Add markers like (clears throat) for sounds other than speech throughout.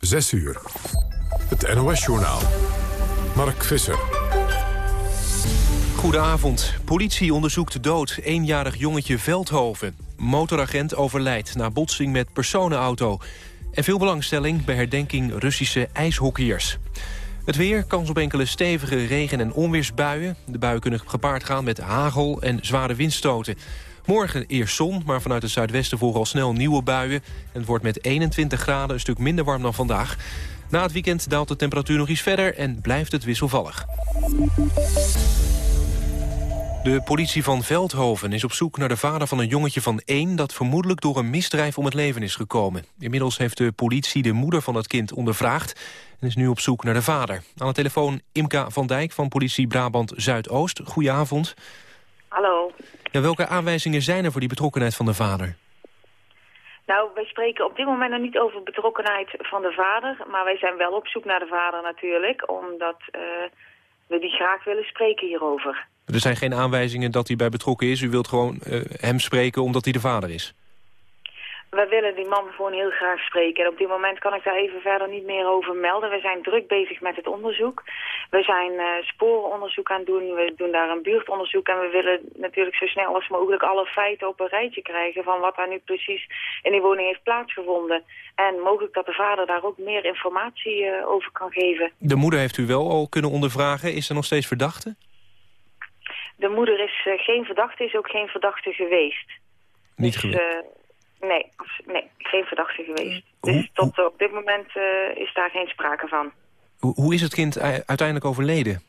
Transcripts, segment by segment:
6 uur. Het NOS-journaal. Mark Visser. Goedenavond. Politie onderzoekt dood eenjarig jongetje Veldhoven. Motoragent overlijdt na botsing met personenauto. En veel belangstelling bij herdenking Russische ijshockeyers. Het weer, kans op enkele stevige regen- en onweersbuien. De buien kunnen gepaard gaan met hagel en zware windstoten. Morgen eerst zon, maar vanuit het zuidwesten vooral snel nieuwe buien. En het wordt met 21 graden een stuk minder warm dan vandaag. Na het weekend daalt de temperatuur nog iets verder en blijft het wisselvallig. De politie van Veldhoven is op zoek naar de vader van een jongetje van één... dat vermoedelijk door een misdrijf om het leven is gekomen. Inmiddels heeft de politie de moeder van het kind ondervraagd... en is nu op zoek naar de vader. Aan de telefoon Imka van Dijk van politie Brabant Zuidoost. Goedenavond. Hallo. Ja, welke aanwijzingen zijn er voor die betrokkenheid van de vader? Nou, wij spreken op dit moment nog niet over betrokkenheid van de vader... maar wij zijn wel op zoek naar de vader natuurlijk... omdat uh, we die graag willen spreken hierover. Er zijn geen aanwijzingen dat hij bij betrokken is. U wilt gewoon uh, hem spreken omdat hij de vader is? Wij willen die man gewoon heel graag spreken. En op dit moment kan ik daar even verder niet meer over melden. We zijn druk bezig met het onderzoek. We zijn uh, sporenonderzoek aan het doen. We doen daar een buurtonderzoek. En we willen natuurlijk zo snel als mogelijk alle feiten op een rijtje krijgen... van wat daar nu precies in die woning heeft plaatsgevonden. En mogelijk dat de vader daar ook meer informatie uh, over kan geven. De moeder heeft u wel al kunnen ondervragen. Is er nog steeds verdachte? De moeder is uh, geen verdachte, is ook geen verdachte geweest. Niet dus, geweest? Nee, nee, geen verdachte geweest. Hoe, dus tot op dit moment uh, is daar geen sprake van. Hoe, hoe is het kind uiteindelijk overleden?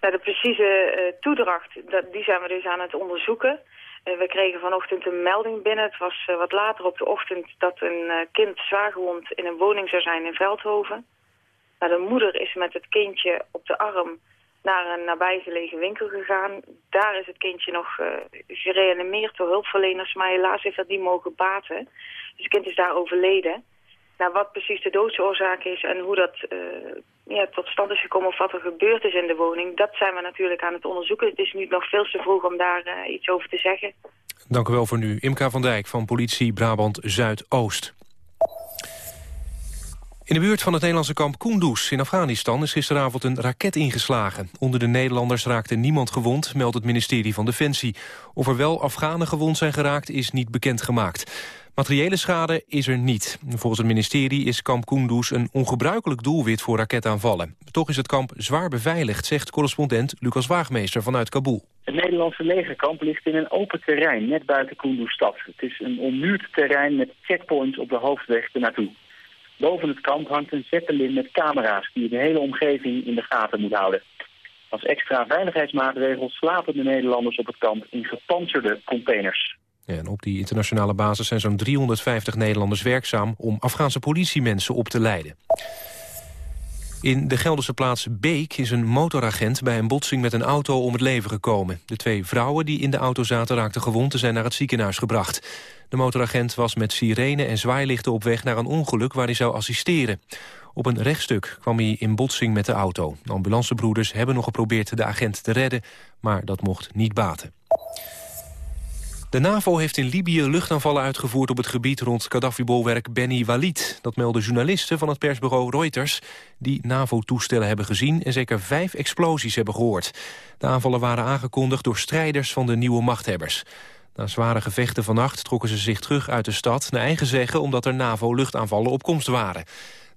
Nou, de precieze uh, toedracht, dat, die zijn we dus aan het onderzoeken. Uh, we kregen vanochtend een melding binnen. Het was wat later op de ochtend dat een kind zwaargewond in een woning zou zijn in Veldhoven. Nou, de moeder is met het kindje op de arm naar een nabijgelegen winkel gegaan. Daar is het kindje nog uh, gereanimeerd door hulpverleners, maar helaas heeft dat niet mogen baten. Dus het kind is daar overleden. Nou, wat precies de doodsoorzaak is en hoe dat uh, ja, tot stand is gekomen of wat er gebeurd is in de woning, dat zijn we natuurlijk aan het onderzoeken. Het is nu nog veel te vroeg om daar uh, iets over te zeggen. Dank u wel voor nu. Imka van Dijk van politie Brabant Zuidoost. In de buurt van het Nederlandse kamp Kunduz in Afghanistan is gisteravond een raket ingeslagen. Onder de Nederlanders raakte niemand gewond, meldt het ministerie van Defensie. Of er wel Afghanen gewond zijn geraakt is niet bekendgemaakt. Materiële schade is er niet. Volgens het ministerie is kamp Kunduz een ongebruikelijk doelwit voor raketaanvallen. Toch is het kamp zwaar beveiligd, zegt correspondent Lucas Waagmeester vanuit Kabul. Het Nederlandse legerkamp ligt in een open terrein, net buiten Kunduz-stad. Het is een onmuurd terrein met checkpoints op de hoofdweg ernaartoe. Boven het kamp hangt een zeppelin met camera's die de hele omgeving in de gaten moet houden. Als extra veiligheidsmaatregel slapen de Nederlanders op het kamp in gepantserde containers. En op die internationale basis zijn zo'n 350 Nederlanders werkzaam om Afghaanse politiemensen op te leiden. In de Gelderse plaats Beek is een motoragent bij een botsing met een auto om het leven gekomen. De twee vrouwen die in de auto zaten raakten gewond en zijn naar het ziekenhuis gebracht. De motoragent was met sirene en zwaailichten op weg naar een ongeluk waar hij zou assisteren. Op een rechtstuk kwam hij in botsing met de auto. De ambulancebroeders hebben nog geprobeerd de agent te redden, maar dat mocht niet baten. De NAVO heeft in Libië luchtaanvallen uitgevoerd op het gebied rond Gaddafi-bolwerk Benny Walid. Dat melden journalisten van het persbureau Reuters, die NAVO-toestellen hebben gezien en zeker vijf explosies hebben gehoord. De aanvallen waren aangekondigd door strijders van de nieuwe machthebbers. Na zware gevechten vannacht trokken ze zich terug uit de stad... naar eigen zeggen omdat er NAVO-luchtaanvallen op komst waren.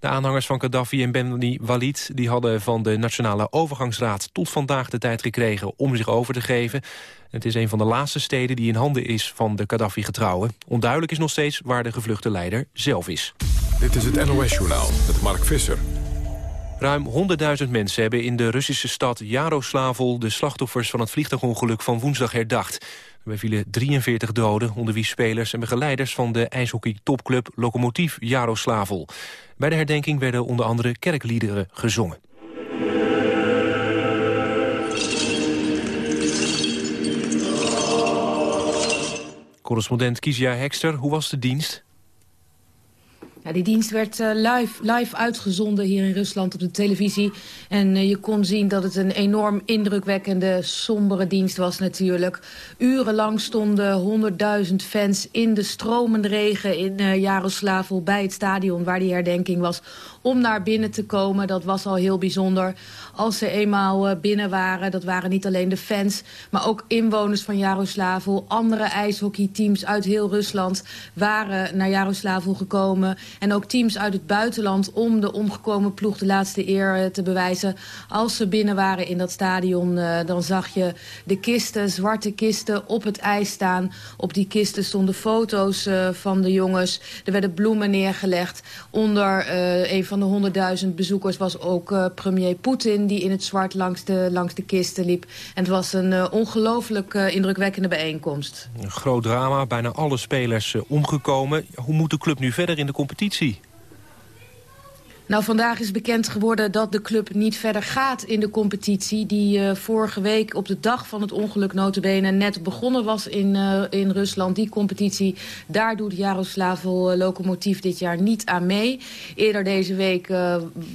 De aanhangers van Gaddafi en Ben Walid die hadden van de Nationale Overgangsraad tot vandaag de tijd gekregen om zich over te geven. Het is een van de laatste steden die in handen is van de Gaddafi-getrouwen. Onduidelijk is nog steeds waar de gevluchte leider zelf is. Dit is het NOS-journaal met Mark Visser. Ruim 100.000 mensen hebben in de Russische stad Jaroslavl... de slachtoffers van het vliegtuigongeluk van woensdag herdacht. Er vielen 43 doden, onder wie spelers en begeleiders... van de ijshockey-topclub Lokomotief Jaroslavl. Bij de herdenking werden onder andere kerkliederen gezongen. Correspondent Kizia Hekster, hoe was de dienst? Die dienst werd uh, live, live uitgezonden hier in Rusland op de televisie. En uh, je kon zien dat het een enorm indrukwekkende, sombere dienst was natuurlijk. Urenlang stonden honderdduizend fans in de stromende regen in Jaroslavl... bij het stadion waar die herdenking was om naar binnen te komen. Dat was al heel bijzonder. Als ze eenmaal binnen waren, dat waren niet alleen de fans... maar ook inwoners van Jaroslavl. Andere ijshockeyteams uit heel Rusland waren naar Jaroslavl gekomen... En ook teams uit het buitenland om de omgekomen ploeg de laatste eer eh, te bewijzen. Als ze binnen waren in dat stadion, uh, dan zag je de kisten, zwarte kisten, op het ijs staan. Op die kisten stonden foto's van de jongens. Er werden bloemen neergelegd. Onder een van de honderdduizend bezoekers was ook premier Poetin... die in het zwart langs de, langs de kisten liep. En het was een ongelooflijk indrukwekkende bijeenkomst. Een groot drama, bijna alle spelers omgekomen. Hoe moet de club nu verder in de competitie? Nou, vandaag is bekend geworden dat de club niet verder gaat in de competitie... die uh, vorige week op de dag van het ongeluk notabene net begonnen was in, uh, in Rusland. Die competitie, daar doet Jaroslavl uh, Lokomotief dit jaar niet aan mee. Eerder deze week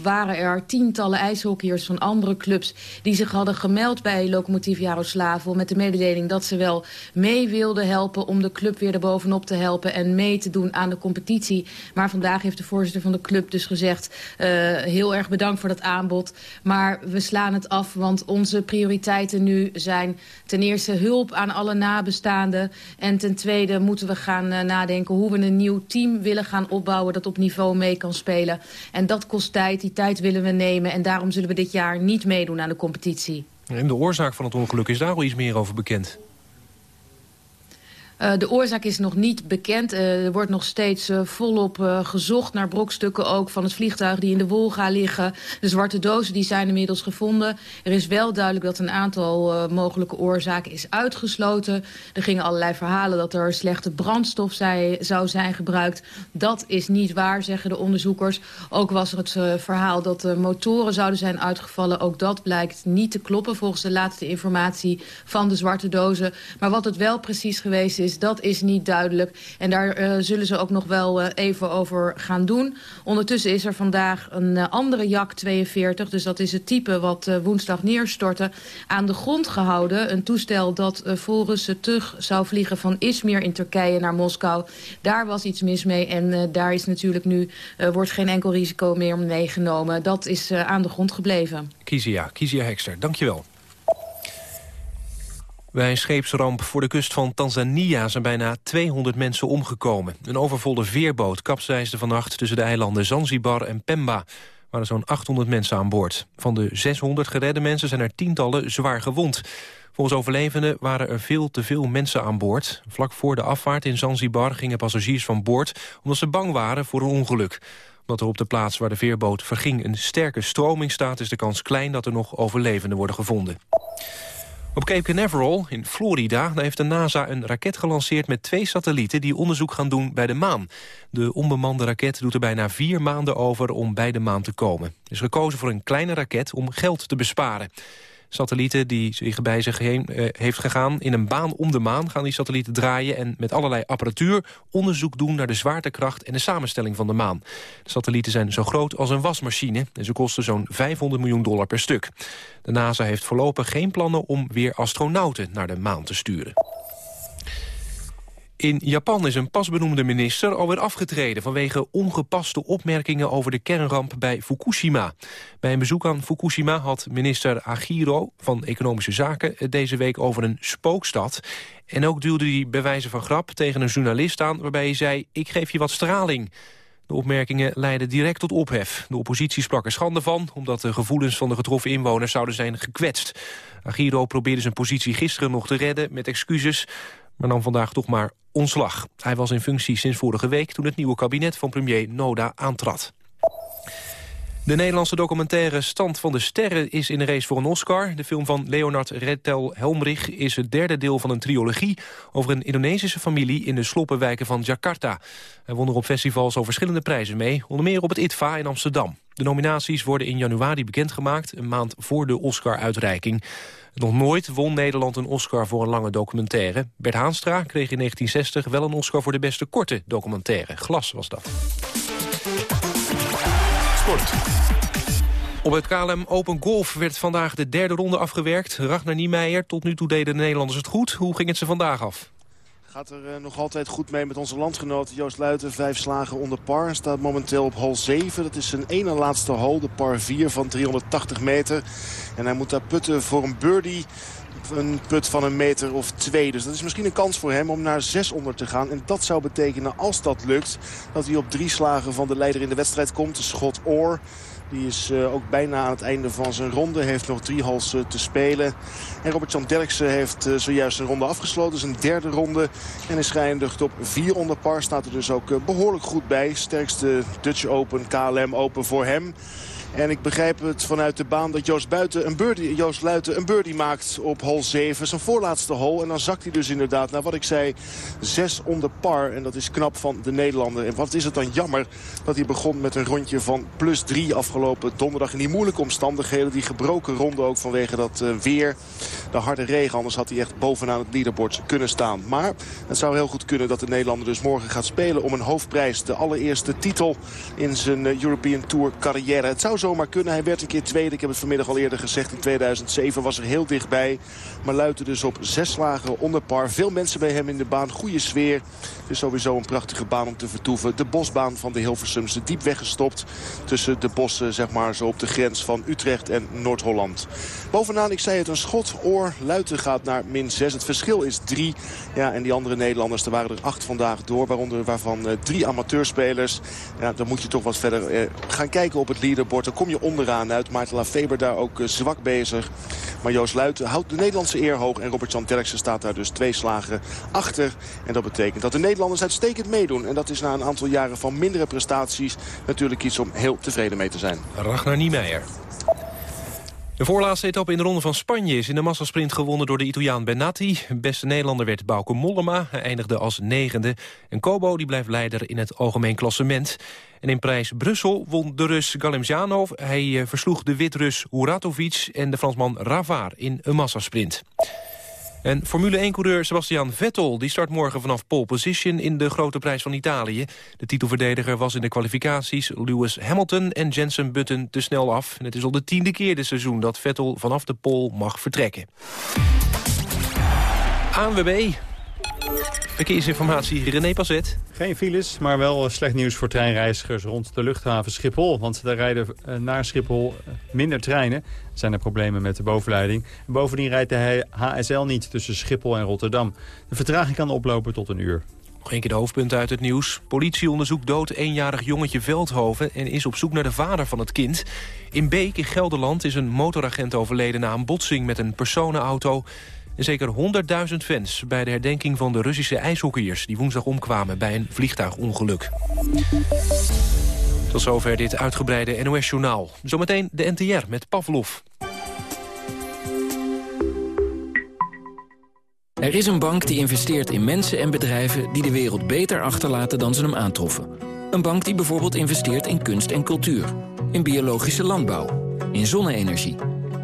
waren er tientallen ijshockeyers van andere clubs... die zich hadden gemeld bij Lokomotief Jaroslavl... met de mededeling dat ze wel mee wilden helpen om de club weer erbovenop te helpen... en mee te doen aan de competitie. Maar vandaag heeft de voorzitter van de club dus gezegd... Uh, heel erg bedankt voor dat aanbod. Maar we slaan het af, want onze prioriteiten nu zijn... ten eerste hulp aan alle nabestaanden. En ten tweede moeten we gaan uh, nadenken hoe we een nieuw team willen gaan opbouwen... dat op niveau mee kan spelen. En dat kost tijd, die tijd willen we nemen. En daarom zullen we dit jaar niet meedoen aan de competitie. En de oorzaak van het ongeluk, is daar al iets meer over bekend? Uh, de oorzaak is nog niet bekend. Uh, er wordt nog steeds uh, volop gezocht naar brokstukken ook van het vliegtuig die in de Wolga liggen. De zwarte dozen die zijn inmiddels gevonden. Er is wel duidelijk dat een aantal mogelijke oorzaken is uitgesloten. Er gingen allerlei verhalen dat er slechte brandstof zij, zou zijn gebruikt. Dat is niet waar, zeggen de onderzoekers. Ook was er het verhaal dat de motoren zouden zijn uitgevallen. Ook dat blijkt niet te kloppen volgens de laatste informatie van de zwarte dozen. Maar wat het wel precies geweest is dat is niet duidelijk. En daar uh, zullen ze ook nog wel uh, even over gaan doen. Ondertussen is er vandaag een uh, andere Jak 42, dus dat is het type wat woensdag neerstortte, aan de grond gehouden. Een toestel dat vol Russen terug zou vliegen van Izmir in Turkije naar Moskou. Daar was iets mis mee en daar is natuurlijk nu, wordt geen enkel risico meer meegenomen. Dat is aan de grond gebleven. Kizia, Kizia Hekster, dankjewel. Bij een scheepsramp voor de kust van Tanzania zijn bijna 200 mensen omgekomen. Een overvolle veerboot kapseisde vannacht tussen de eilanden Zanzibar en Pemba. Waren zo'n 800 mensen aan boord. Van de 600 geredde mensen zijn er tientallen zwaar gewond. Volgens overlevenden waren er veel te veel mensen aan boord. Vlak voor de afvaart in Zanzibar gingen passagiers van boord... omdat ze bang waren voor een ongeluk. Omdat er op de plaats waar de veerboot verging een sterke stroming staat... is de kans klein dat er nog overlevenden worden gevonden. Op Cape Canaveral in Florida heeft de NASA een raket gelanceerd met twee satellieten die onderzoek gaan doen bij de maan. De onbemande raket doet er bijna vier maanden over om bij de maan te komen. Er is gekozen voor een kleine raket om geld te besparen. Satellieten die zich bij zich heen uh, heeft gegaan. In een baan om de maan gaan die satellieten draaien... en met allerlei apparatuur onderzoek doen naar de zwaartekracht... en de samenstelling van de maan. De satellieten zijn zo groot als een wasmachine... en ze kosten zo'n 500 miljoen dollar per stuk. De NASA heeft voorlopig geen plannen om weer astronauten naar de maan te sturen. In Japan is een pasbenoemde minister alweer afgetreden... vanwege ongepaste opmerkingen over de kernramp bij Fukushima. Bij een bezoek aan Fukushima had minister Agiro van Economische Zaken... het deze week over een spookstad. En ook duwde hij bij van grap tegen een journalist aan... waarbij hij zei, ik geef je wat straling. De opmerkingen leidden direct tot ophef. De oppositie sprak er schande van... omdat de gevoelens van de getroffen inwoners zouden zijn gekwetst. Agiro probeerde zijn positie gisteren nog te redden met excuses maar nam vandaag toch maar ontslag. Hij was in functie sinds vorige week toen het nieuwe kabinet van premier Noda aantrad. De Nederlandse documentaire Stand van de Sterren is in de race voor een Oscar. De film van Leonard Retel Helmrich is het derde deel van een trilogie... over een Indonesische familie in de sloppenwijken van Jakarta. Hij won er op festivals al verschillende prijzen mee, onder meer op het ITVA in Amsterdam. De nominaties worden in januari bekendgemaakt, een maand voor de Oscar-uitreiking. Nog nooit won Nederland een Oscar voor een lange documentaire. Bert Haanstra kreeg in 1960 wel een Oscar voor de beste korte documentaire. Glas was dat. Sport. Op het KLM Open Golf werd vandaag de derde ronde afgewerkt. Ragnar Niemeyer, tot nu toe deden de Nederlanders het goed. Hoe ging het ze vandaag af? Gaat er uh, nog altijd goed mee met onze landgenoot Joost Luiten. Vijf slagen onder par. Staat momenteel op hole 7. Dat is zijn ene laatste hole. De par 4 van 380 meter. En hij moet daar putten voor een birdie een put van een meter of twee. Dus dat is misschien een kans voor hem om naar zes onder te gaan. En dat zou betekenen, als dat lukt, dat hij op drie slagen van de leider in de wedstrijd komt. De schot Oor. Die is uh, ook bijna aan het einde van zijn ronde. Heeft nog drie hals uh, te spelen. En Robert-Jan Derksen heeft uh, zojuist een ronde afgesloten. Zijn derde ronde. En is geëindigd op vier onder par. Staat er dus ook behoorlijk goed bij. Sterkste Dutch Open, KLM Open voor hem. En ik begrijp het vanuit de baan dat Joost, Buiten een birdie, Joost Luiten een birdie maakt op hole 7. Zijn voorlaatste hole. En dan zakt hij dus inderdaad naar wat ik zei 6 onder par. En dat is knap van de Nederlander. En wat is het dan jammer dat hij begon met een rondje van plus 3 afgelopen donderdag. In die moeilijke omstandigheden. Die gebroken ronde ook vanwege dat uh, weer. De harde regen. Anders had hij echt bovenaan het leaderboard kunnen staan. Maar het zou heel goed kunnen dat de Nederlander dus morgen gaat spelen om een hoofdprijs. De allereerste titel in zijn uh, European Tour carrière. Het zou zomaar kunnen. Hij werd een keer tweede. Ik heb het vanmiddag al eerder gezegd. In 2007 was er heel dichtbij. Maar luitte dus op zes slagen onder par. Veel mensen bij hem in de baan. Goede sfeer. Het is sowieso een prachtige baan om te vertoeven. De bosbaan van de Hilversums. Diep weggestopt tussen de bossen zeg maar zo op de grens van Utrecht en Noord-Holland. Bovenaan, ik zei het, een schot. Oor. Luiten gaat naar min 6. Het verschil is 3. Ja, en die andere Nederlanders, er waren er acht vandaag door. Waaronder waarvan uh, drie amateurspelers. Ja, dan moet je toch wat verder uh, gaan kijken op het leaderboard. Kom je onderaan uit. Maarten Lafeber daar ook uh, zwak bezig. Maar Joost Luiten houdt de Nederlandse eer hoog. En Robert-Jan Derksen staat daar dus twee slagen achter. En dat betekent dat de Nederlanders uitstekend meedoen. En dat is na een aantal jaren van mindere prestaties natuurlijk iets om heel tevreden mee te zijn. Ragnar Niemeyer. De voorlaatste etappe in de Ronde van Spanje is in de massasprint gewonnen door de Italiaan Benatti. Beste Nederlander werd Bauke Mollema. Hij eindigde als negende. En Kobo die blijft leider in het algemeen klassement. En in prijs Brussel won de Rus Galimzanov. Hij versloeg de Wit-Rus Uratovic en de Fransman Ravard in een massasprint. En Formule 1-coureur Sebastian Vettel die start morgen vanaf pole position in de grote prijs van Italië. De titelverdediger was in de kwalificaties Lewis Hamilton en Jensen Button te snel af. En het is al de tiende keer dit seizoen dat Vettel vanaf de pole mag vertrekken. ANWB, Verkeersinformatie, René Passet. Geen files, maar wel slecht nieuws voor treinreizigers rond de luchthaven Schiphol. Want daar rijden naar Schiphol minder treinen. Er zijn er problemen met de bovenleiding. En bovendien rijdt de HSL niet tussen Schiphol en Rotterdam. De vertraging kan oplopen tot een uur. Nog een keer de hoofdpunten uit het nieuws. Politie onderzoekt dood eenjarig jongetje Veldhoven... en is op zoek naar de vader van het kind. In Beek in Gelderland is een motoragent overleden... na een botsing met een personenauto... Zeker 100.000 fans bij de herdenking van de Russische ijshockeyers... die woensdag omkwamen bij een vliegtuigongeluk. Tot zover dit uitgebreide NOS-journaal. Zometeen de NTR met Pavlov. Er is een bank die investeert in mensen en bedrijven... die de wereld beter achterlaten dan ze hem aantroffen. Een bank die bijvoorbeeld investeert in kunst en cultuur. In biologische landbouw. In zonne-energie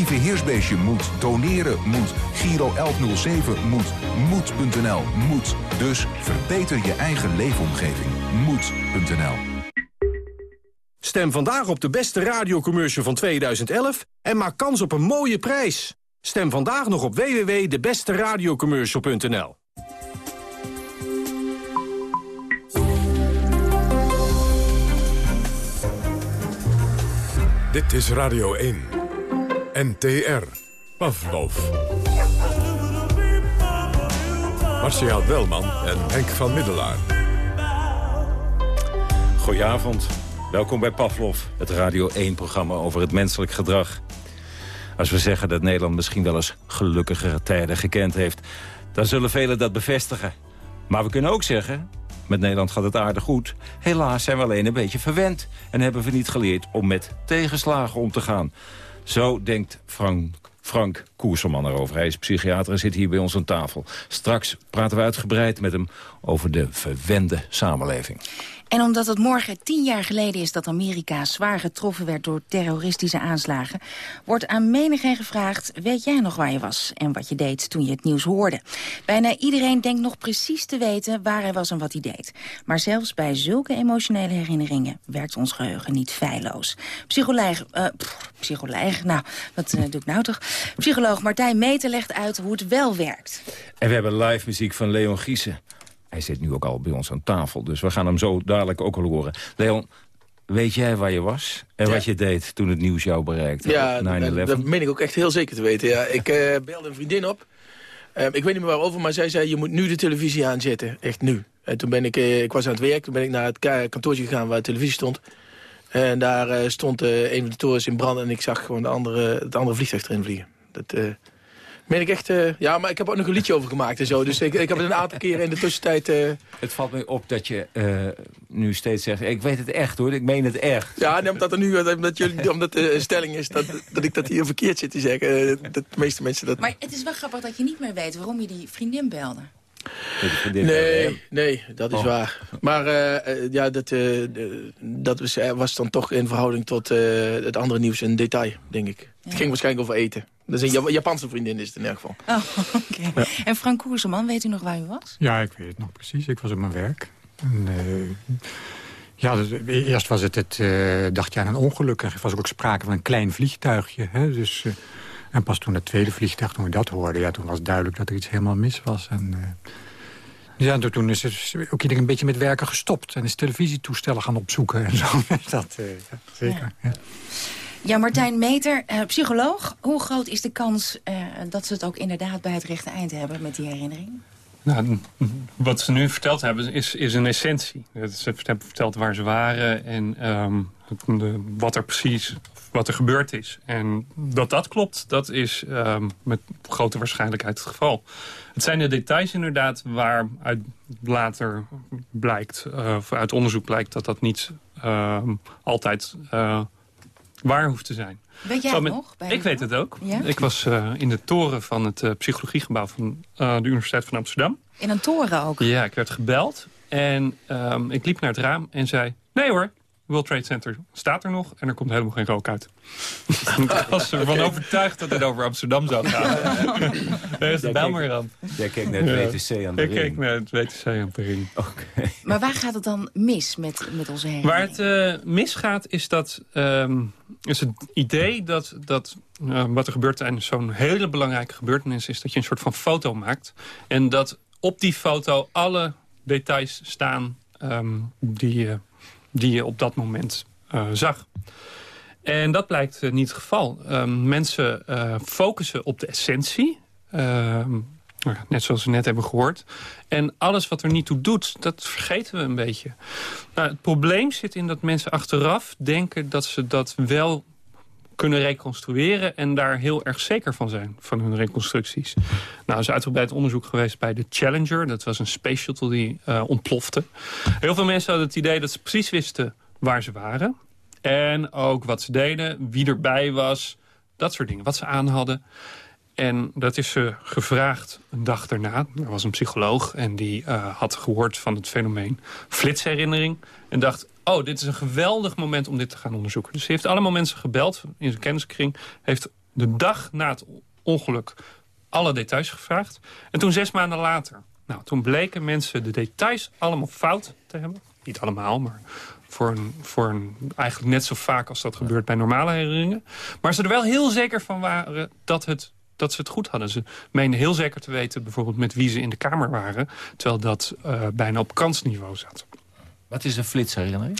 Lieve Heersbeestje moet, doneren moet, Giro 1107 moet, moed.nl moet. Dus verbeter je eigen leefomgeving. Moed.nl Stem vandaag op de beste radiocommercial van 2011 en maak kans op een mooie prijs. Stem vandaag nog op www.debesteradiocommercial.nl Dit is Radio 1. NTR. Pavlov. Marcia Welman en Henk van Middelaar. Goedenavond. Welkom bij Pavlov, het Radio 1-programma over het menselijk gedrag. Als we zeggen dat Nederland misschien wel eens gelukkigere tijden gekend heeft... dan zullen velen dat bevestigen. Maar we kunnen ook zeggen, met Nederland gaat het aardig goed. Helaas zijn we alleen een beetje verwend en hebben we niet geleerd om met tegenslagen om te gaan. Zo denkt Frank Frank Koerserman erover. Hij is psychiater en zit hier bij ons aan tafel. Straks praten we uitgebreid met hem over de verwende samenleving. En omdat het morgen tien jaar geleden is dat Amerika zwaar getroffen werd door terroristische aanslagen, wordt aan menigeen gevraagd, weet jij nog waar je was en wat je deed toen je het nieuws hoorde? Bijna iedereen denkt nog precies te weten waar hij was en wat hij deed. Maar zelfs bij zulke emotionele herinneringen werkt ons geheugen niet feilloos. Psycholoog, uh, psycholoog, nou, wat uh, doe ik nou toch? Psycholoog Martijn Meter legt uit hoe het wel werkt. En we hebben live muziek van Leon Giesen. Hij zit nu ook al bij ons aan tafel, dus we gaan hem zo dadelijk ook al horen. Leon, weet jij waar je was en wat je deed toen het nieuws jou bereikte? Ja, dat, dat meen ik ook echt heel zeker te weten. Ja. Ik uh, belde een vriendin op. Uh, ik weet niet meer waarover, maar zij zei, je moet nu de televisie aanzetten. Echt nu. En toen ben ik, uh, ik was aan het werk, toen ben ik naar het kantoortje gegaan waar de televisie stond. En daar stond een van de torens in brand en ik zag gewoon de andere, het andere vliegtuig erin vliegen. Dat, Meen ik echt... Uh, ja, maar ik heb ook nog een liedje over gemaakt en zo. Dus ik, ik heb het een aantal keren in de tussentijd... Uh... Het valt me op dat je uh, nu steeds zegt... ik weet het echt hoor, ik meen het echt. Ja, nee, omdat, er nu, omdat, jullie, omdat de stelling is dat, dat ik dat hier verkeerd zit te zeggen. dat de meeste mensen dat... Maar het is wel grappig dat je niet meer weet waarom je die vriendin belde. Nee, nee, dat is oh. waar. Maar uh, ja, dat, uh, dat was, was, dan toch in verhouding tot uh, het andere nieuws een detail, denk ik. Ja. Het ging waarschijnlijk over eten. Dat is een Japanse vriendin is het in elk geval. Oh. (laughs) Ja. En Frank Koerseman, weet u nog waar u was? Ja, ik weet het nog precies. Ik was op mijn werk. En, ja, dus, eerst was het het, dacht je aan een ongeluk. Er was ook sprake van een klein vliegtuigje. Hè? Dus... En pas toen het tweede vliegtuig, toen we dat hoorden... Ja, toen was duidelijk dat er iets helemaal mis was. En, uh, ja, toen is het ook iedereen een beetje met werken gestopt. En is televisietoestellen gaan opzoeken en zo. (laughs) dat, uh, ja, zeker, ja. Ja, Martijn Meter, uh, psycholoog. Hoe groot is de kans dat ze het ook inderdaad bij het rechte eind hebben met die herinnering? Nou, wat ze nu verteld hebben is, is een essentie. Ze hebben verteld waar ze waren en de, wat er precies wat er gebeurd is. En dat dat klopt, dat is um, met grote waarschijnlijkheid het geval. Het zijn de details inderdaad waaruit later blijkt, uh, uit onderzoek blijkt dat dat niet uh, altijd uh, waar hoeft te zijn. Weet jij het nog? ik weet het ook. Ja? Ik was uh, in de toren van het uh, psychologiegebouw van uh, de Universiteit van Amsterdam. In een toren ook? Ja, ik werd gebeld. En um, ik liep naar het raam en zei... Nee hoor, World Trade Center staat er nog en er komt helemaal geen rook uit. (laughs) ik was ervan okay. overtuigd dat het over Amsterdam zou gaan. (laughs) Daar is de aan. Jij keek naar het WTC aan de ik ring. Ik keek naar het WTC aan de ring. Okay. Maar waar gaat het dan mis met, met onze heen? Waar het uh, misgaat is, dat, um, is het idee dat, dat uh, wat er gebeurt tijdens zo'n hele belangrijke gebeurtenis... is dat je een soort van foto maakt. En dat op die foto alle details staan um, die je die je op dat moment uh, zag. En dat blijkt uh, niet het geval. Uh, mensen uh, focussen op de essentie. Ehm, nou net zoals we net hebben gehoord. En alles wat er niet toe doet, dat vergeten we een beetje. Nou, het probleem zit in dat mensen achteraf denken dat ze dat wel kunnen reconstrueren en daar heel erg zeker van zijn, van hun reconstructies. Nou, er is uitgebreid onderzoek geweest bij de Challenger. Dat was een space shuttle die uh, ontplofte. Heel veel mensen hadden het idee dat ze precies wisten waar ze waren. En ook wat ze deden, wie erbij was, dat soort dingen, wat ze aan hadden. En dat is ze gevraagd een dag daarna. Er was een psycholoog en die uh, had gehoord van het fenomeen flitsherinnering. En dacht, oh, dit is een geweldig moment om dit te gaan onderzoeken. Dus hij heeft allemaal mensen gebeld in zijn kenniskring. Heeft de dag na het ongeluk alle details gevraagd. En toen zes maanden later, nou, toen bleken mensen de details allemaal fout te hebben. Niet allemaal, maar voor een, voor een, eigenlijk net zo vaak als dat gebeurt bij normale herinneringen. Maar ze er wel heel zeker van waren dat, het, dat ze het goed hadden. Ze meenden heel zeker te weten bijvoorbeeld met wie ze in de kamer waren. Terwijl dat uh, bijna op kansniveau zat. Wat is een flitsherinnering?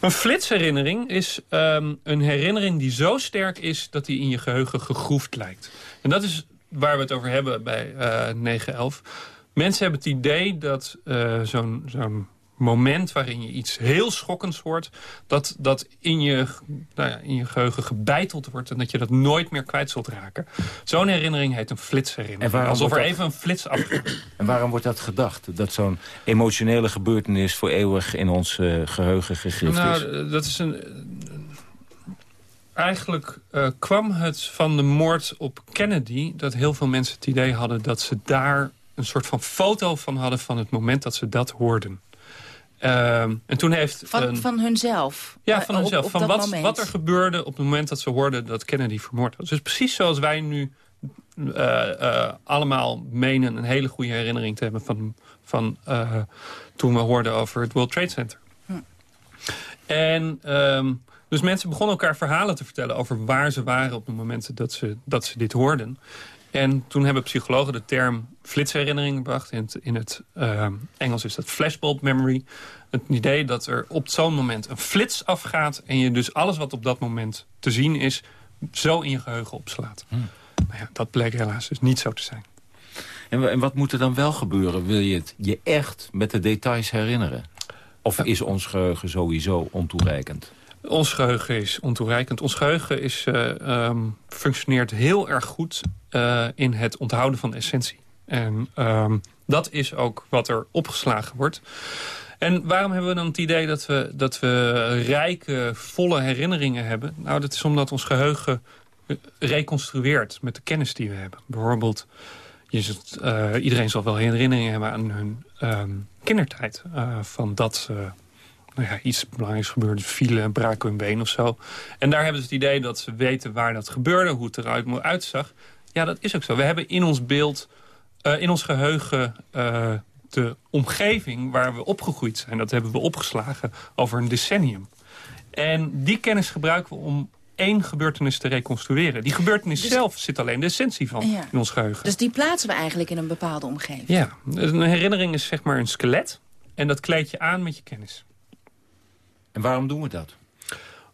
Een flitsherinnering is um, een herinnering die zo sterk is... dat die in je geheugen gegroefd lijkt. En dat is waar we het over hebben bij uh, 9-11. mensen hebben het idee dat uh, zo'n zo'n moment waarin je iets heel schokkends hoort... dat dat in je, nou ja, in je geheugen gebeiteld wordt... en dat je dat nooit meer kwijt zult raken. Zo'n herinnering heet een flitsherinnering. Alsof er even een flits afgaat. (clears throat) En waarom wordt dat gedacht? Dat zo'n emotionele gebeurtenis voor eeuwig in ons uh, geheugen gegrift nou, is? Nou, dat is een... Eigenlijk uh, kwam het van de moord op Kennedy... dat heel veel mensen het idee hadden dat ze daar een soort van foto van hadden... van het moment dat ze dat hoorden. Um, en toen heeft van, een, van hunzelf? Ja, van hunzelf. van wat, wat er gebeurde op het moment dat ze hoorden dat Kennedy vermoord was. Dus precies zoals wij nu uh, uh, allemaal menen een hele goede herinnering te hebben... van, van toen we hoorden over het World Trade Center. Hm. En um, dus mensen begonnen elkaar verhalen te vertellen... over waar ze waren op het moment dat ze, dat ze dit hoorden. En toen hebben psychologen de term flitsherinnering gebracht. In het, in het uh, Engels is dat flashbulb memory. Het idee dat er op zo'n moment een flits afgaat... en je dus alles wat op dat moment te zien is... zo in je geheugen opslaat. Hmm. Nou ja, dat bleek helaas dus niet zo te zijn. En, en wat moet er dan wel gebeuren? Wil je het je echt met de details herinneren? Of is ons geheugen sowieso ontoereikend? Ons geheugen is ontoereikend. Ons geheugen is, uh, um, functioneert heel erg goed uh, in het onthouden van essentie. En um, dat is ook wat er opgeslagen wordt. En waarom hebben we dan het idee dat we, dat we rijke, volle herinneringen hebben? Nou, dat is omdat ons geheugen reconstrueert met de kennis die we hebben. Bijvoorbeeld, iedereen zal wel herinneringen hebben aan hun um, kindertijd. Van dat nou ja, iets belangrijks gebeurde, vielen en braken hun been of zo. En daar hebben ze het idee dat ze weten waar dat gebeurde, hoe het eruit uitzag. Ja, dat is ook zo. We hebben in ons beeld, uh, in ons geheugen... Uh, de omgeving waar we opgegroeid zijn. Dat hebben we opgeslagen over een decennium. En die kennis gebruiken we om één gebeurtenis te reconstrueren. Die gebeurtenis dus, zelf zit alleen de essentie van ja. in ons geheugen. Dus die plaatsen we eigenlijk in een bepaalde omgeving? Ja, een herinnering is zeg maar een skelet. En dat kleed je aan met je kennis. En waarom doen we dat?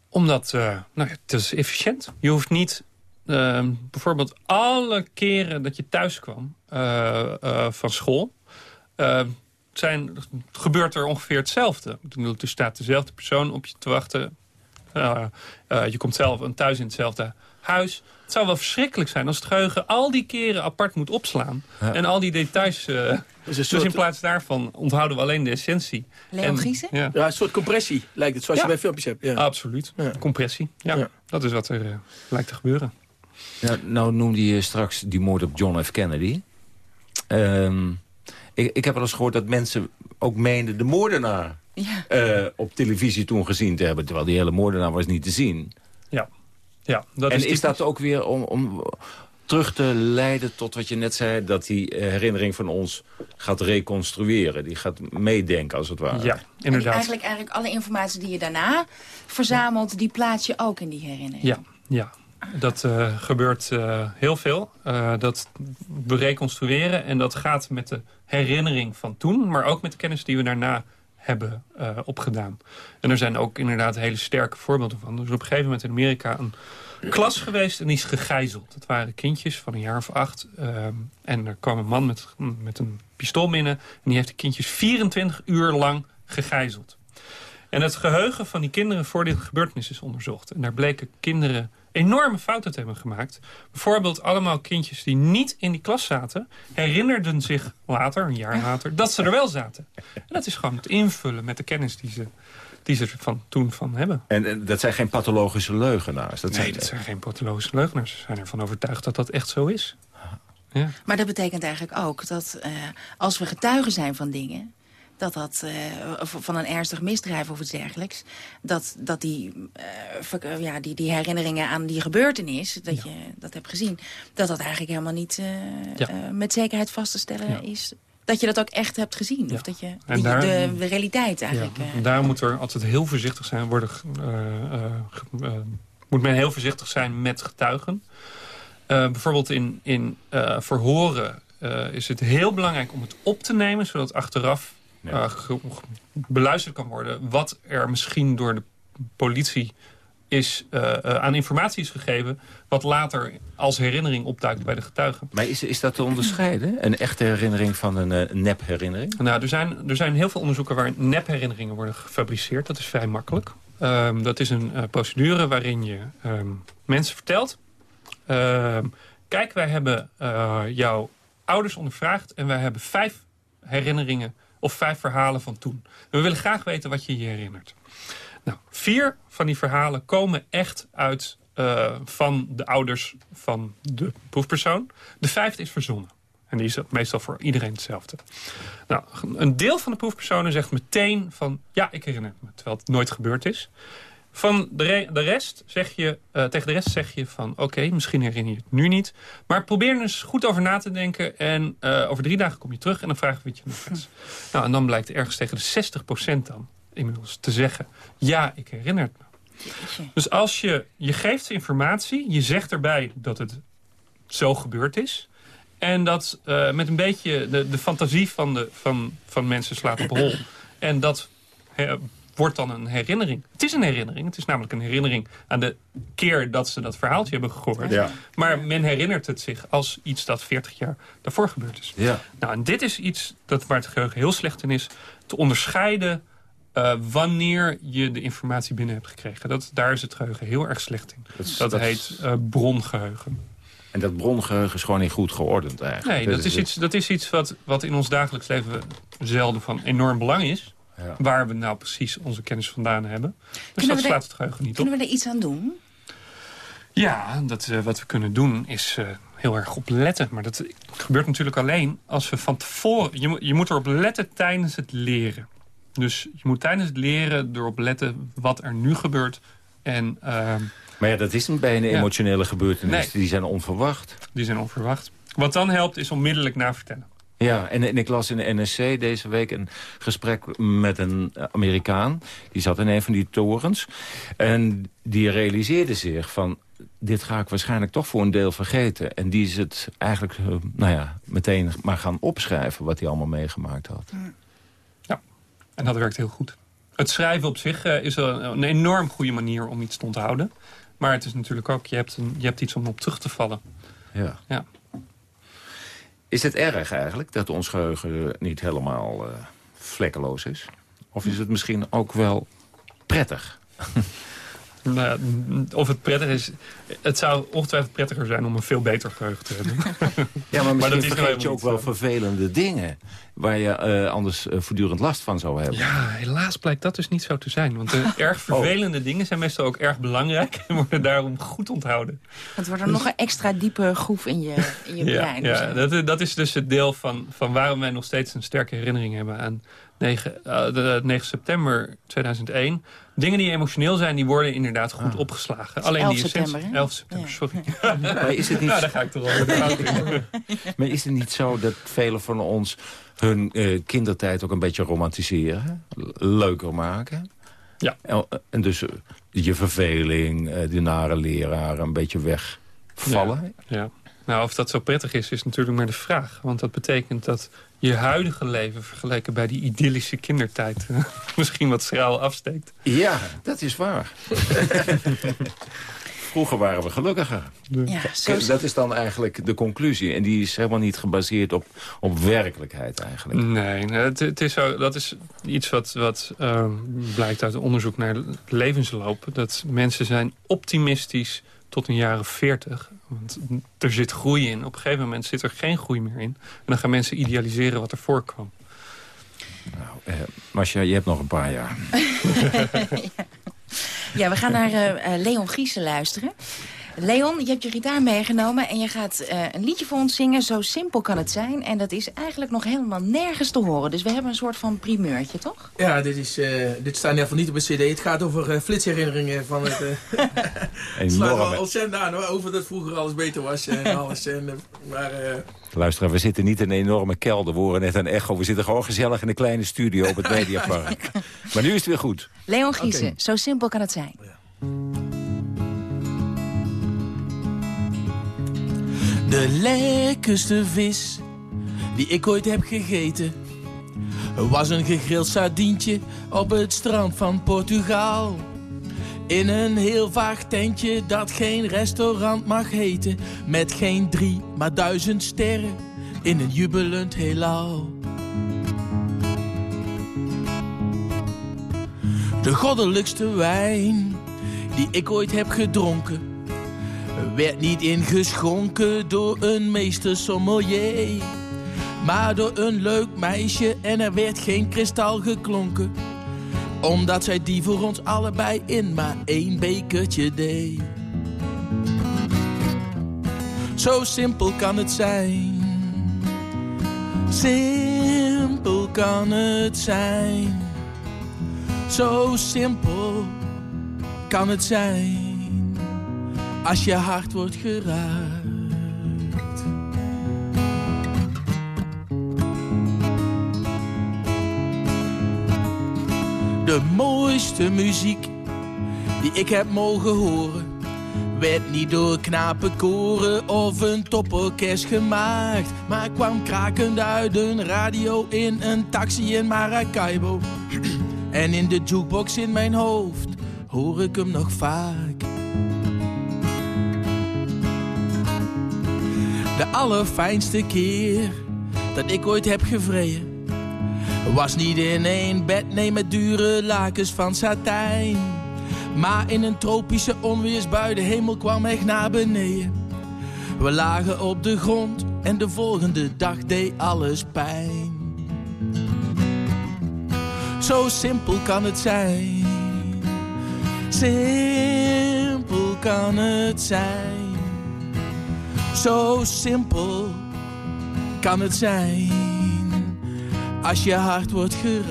Omdat, uh, nou het is efficiënt. Je hoeft niet uh, bijvoorbeeld alle keren dat je thuis kwam uh, uh, van school... Zijn, gebeurt er ongeveer hetzelfde. Er staat dezelfde persoon op je te wachten. je komt zelf thuis in hetzelfde huis. Het zou wel verschrikkelijk zijn als het geheugen al die keren apart moet opslaan. Ja. En al die details... Uh, dus, dus in plaats daarvan onthouden we alleen de essentie. Leo ja. ja. een soort compressie lijkt het, zoals ja. je bij filmpjes hebt. Ja. Absoluut, compressie. Ja, Dat is wat er uh, lijkt te gebeuren. Ja, nou noemde je straks die moord op John F. Kennedy. Um, ik, ik heb wel eens gehoord dat mensen ook meenden de moordenaar... Uh, op televisie toen gezien te hebben. Terwijl die hele moordenaar was niet te zien. Ja. Ja, dat en is, is dat ook weer om, om terug te leiden tot wat je net zei... dat die herinnering van ons gaat reconstrueren. Die gaat meedenken, als het ware. Ja, inderdaad. eigenlijk, eigenlijk alle informatie die je daarna verzamelt... die plaats je ook in die herinnering. Ja, ja. Dat uh, gebeurt uh, heel veel. Uh, dat we reconstrueren en dat gaat met de herinnering van toen... maar ook met de kennis die we daarna hebben uh, opgedaan. En er zijn ook inderdaad hele sterke voorbeelden van. Er is op een gegeven moment in Amerika een klas geweest en die is gegijzeld. Dat waren kindjes van een jaar of acht. Uh, en er kwam een man met, met een pistool binnen... en die heeft de kindjes 24 uur lang gegijzeld. En het geheugen van die kinderen voor dit gebeurtenis is onderzocht. En daar bleken kinderen enorme fouten te hebben gemaakt. Bijvoorbeeld allemaal kindjes die niet in die klas zaten... herinnerden zich later, een jaar later, dat ze er wel zaten. En dat is gewoon het invullen met de kennis die ze, die ze van toen van hebben. En, en dat zijn geen pathologische leugenaars? Dat nee, zijn... dat zijn geen pathologische leugenaars. Ze zijn ervan overtuigd dat dat echt zo is. Ja. Maar dat betekent eigenlijk ook dat uh, als we getuigen zijn van dingen dat dat uh, van een ernstig misdrijf of iets dergelijks... dat, dat die, uh, ja, die, die herinneringen aan die gebeurtenis, dat ja. je dat hebt gezien... dat dat eigenlijk helemaal niet ja. met zekerheid vast te stellen ja. is... dat je dat ook echt hebt gezien. Of dat je die, daar, de, de, realiteit eigenlijk... En daar moet er altijd heel voorzichtig zijn. Worden, moet men heel voorzichtig zijn met getuigen. bijvoorbeeld in, in verhoren is het heel belangrijk om het op te nemen... zodat achteraf ja. uh, beluisterd kan worden... wat er misschien door de politie is, uh, aan informatie is gegeven... wat later als herinnering opduikt bij de getuigen. Maar is, is dat te onderscheiden? Een echte herinnering van een uh, nep-herinnering? Nou, er zijn, er zijn heel veel onderzoeken waar nep-herinneringen worden gefabriceerd. Dat is vrij makkelijk. Um, dat is een uh, procedure waarin je um, mensen vertelt... Ehm, kijk, wij hebben jouw ouders ondervraagd... en wij hebben vijf herinneringen of vijf verhalen van toen. We willen graag weten wat je je herinnert. Nou, vier van die verhalen komen echt uit uh, van de ouders van de proefpersoon. De vijfde is verzonnen. En die is meestal voor iedereen hetzelfde. Nou, een deel van de proefpersonen zegt meteen van... ja, ik herinner me, terwijl het nooit gebeurd is. Van de, de rest zeg je, uh, tegen de rest zeg je van... oké, okay, misschien herinner je het nu niet. Maar probeer er eens goed over na te denken. En uh, over drie dagen kom je terug en dan vragen we het je nog eens. Hm. Nou, en dan blijkt ergens tegen de 60% dan inmiddels te zeggen... ja, ik herinner het me. Dus als je, je geeft informatie, je zegt erbij dat het zo gebeurd is... en dat uh, met een beetje de, de fantasie van, de, van, van mensen slaat op hol... (clears throat) en dat wordt dan een herinnering. Het is een herinnering. Het is namelijk een herinnering aan de keer dat ze dat verhaaltje hebben gehoord. Ja. Maar men herinnert het zich als iets dat 40 jaar daarvoor gebeurd is. Ja. Nou, en dit is iets dat, waar het geheugen heel slecht in is. Te onderscheiden uh, wanneer je de informatie binnen hebt gekregen. Dat, daar is het geheugen heel erg slecht in. Dat, dat, dat heet uh, brongeheugen. En dat brongeheugen is gewoon niet goed geordend eigenlijk. Nee, dat, is, iets, dat is iets wat, wat in ons dagelijks leven zelden van enorm belang is. Ja. Waar we nou precies onze kennis vandaan hebben. Dus kunnen dat slaat het geheugen niet op. Kunnen we er iets aan doen? Ja, dat, uh, wat we kunnen doen is uh, heel erg op letten. Maar dat gebeurt natuurlijk alleen als we van tevoren... Je, je moet erop letten tijdens het leren. Dus je moet tijdens het leren erop letten wat er nu gebeurt. En, uh, maar ja, dat is niet bij een emotionele gebeurtenis. Nee. Die zijn onverwacht. Die zijn onverwacht. Wat dan helpt is onmiddellijk na vertellen. Ja, en, en, ik las in de NSC deze week een gesprek met een Amerikaan. Die zat in een van die torens. En die realiseerde zich van... dit ga ik waarschijnlijk toch voor een deel vergeten. En die is het eigenlijk uh, nou ja, meteen maar gaan opschrijven... wat hij allemaal meegemaakt had. Ja, en dat werkt heel goed. Het schrijven op zich uh, is een, een, enorm goede manier om iets te onthouden. Maar het is natuurlijk ook, je hebt, een, je hebt iets om op terug te vallen. Ja. ja. Is het erg eigenlijk dat ons geheugen niet helemaal uh, vlekkeloos is? Of is het misschien ook wel prettig? (laughs) Nou, of het prettig is... Het zou ongetwijfeld prettiger zijn om een veel beter geheugen te hebben. (laughs) ja, maar misschien maar vergeet je ook wel vervelende dingen... waar je uh, anders uh, voortdurend last van zou hebben. Ja, helaas blijkt dat dus niet zo te zijn. Want de (laughs) erg oh. vervelende dingen zijn meestal ook erg belangrijk... en worden daarom goed onthouden. Het wordt er nog een extra diepe groef in je, in je brein. Ja, ja dat, dat, is dus het deel van, van waarom wij nog steeds een sterke herinnering hebben... aan 9, uh, de 9 september 2001. Dingen die emotioneel zijn, die worden inderdaad goed ah. opgeslagen. Alleen 11 die september, 11 september, ja. sorry. (laughs) maar is het niet... Nou, daar ga ik toch al. (laughs) maar is het niet zo dat velen van ons hun uh, kindertijd ook een beetje romantiseren? Leuker maken? Ja. En, en dus uh, je verveling, uh, de nare leraren een beetje wegvallen? Ja. ja. Nou, of dat zo prettig is, is natuurlijk maar de vraag. Want dat betekent dat je huidige leven vergeleken bij die idyllische kindertijd (laughs) misschien wat schraal afsteekt. Ja, dat is waar. (laughs) Vroeger waren we gelukkiger. Ja, Dat is dan eigenlijk de conclusie. En die is helemaal niet gebaseerd op, op werkelijkheid eigenlijk. Nee, het, het is zo, dat is iets wat, wat uh, blijkt uit onderzoek naar levensloop. Dat mensen zijn optimistisch tot een jaren 40. Want er zit groei in. Op een gegeven moment zit er geen groei meer in. En dan gaan mensen idealiseren wat er voorkwam. Nou, eh, Masja, je hebt nog een paar jaar. (laughs) ja. we gaan naar uh, Leon Giesen luisteren. Leon, je hebt je gitaar meegenomen en je gaat uh, een liedje voor ons zingen. Zo simpel kan het zijn. En dat is eigenlijk nog helemaal nergens te horen. Dus we hebben een soort van primeurtje, toch? Ja, dit, is, uh, dit staat in ieder geval niet op een cd. Het gaat over uh, flitsherinneringen van het... (laughs) Uh, Enorm. ontzettend aan hoor, over dat vroeger alles beter was en (laughs) alles. En, maar, Luisteraar, we zitten niet in een enorme kelder. We horen net een echo. We zitten gewoon gezellig in een kleine studio op het (laughs) Mediapark. maar nu is het weer goed. Leon Giesen, okay. zo simpel kan het zijn. Ja. De lekkerste vis die ik ooit heb gegeten was een gegrild sardientje op het strand van Portugal. In een heel vaag tentje dat geen restaurant mag heten. Met geen drie, maar duizend sterren in een jubelend heelal. De goddelijkste wijn die ik ooit heb gedronken... werd niet ingeschonken door een meester sommelier... maar door een leuk meisje en er werd geen kristal geklonken... omdat zij die voor ons allebei in maar één bekertje deed. Zo simpel kan het zijn. Simpel kan het zijn. Zo simpel kan het zijn als je hart wordt geraakt. De mooiste muziek die ik heb mogen horen werd niet door knapenkoren of een toporkest gemaakt, maar kwam krakend uit een radio in een taxi in Maracaibo. (clears throat) En in de jukebox in mijn hoofd hoor ik hem nog vaak. De allerfijnste keer dat ik ooit heb gevreden was niet in één bed, nee met dure lakens van satijn. Maar in een tropische onweersbui, de hemel kwam echt naar beneden. We lagen op de grond en de volgende dag deed alles pijn. Zo simpel kan het zijn. Simpel kan het zijn. Zo simpel kan het zijn. Als je hart wordt geraakt.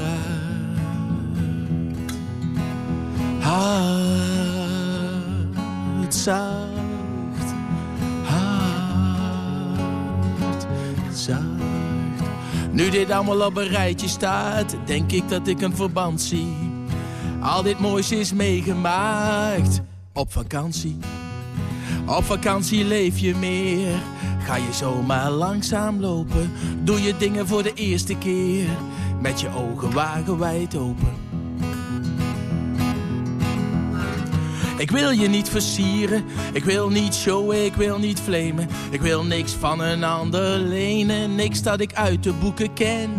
Hart zacht. Hart zacht. Nu dit allemaal op een rijtje staat, denk ik dat ik een verband zie. Al dit moois is meegemaakt op vakantie. Op vakantie leef je meer. Ga je zomaar langzaam lopen. Doe je dingen voor de eerste keer. Met je ogen wagenwijd open. Ik wil je niet versieren, ik wil niet showen, ik wil niet flamen. Ik wil niks van een ander lenen, niks dat ik uit de boeken ken.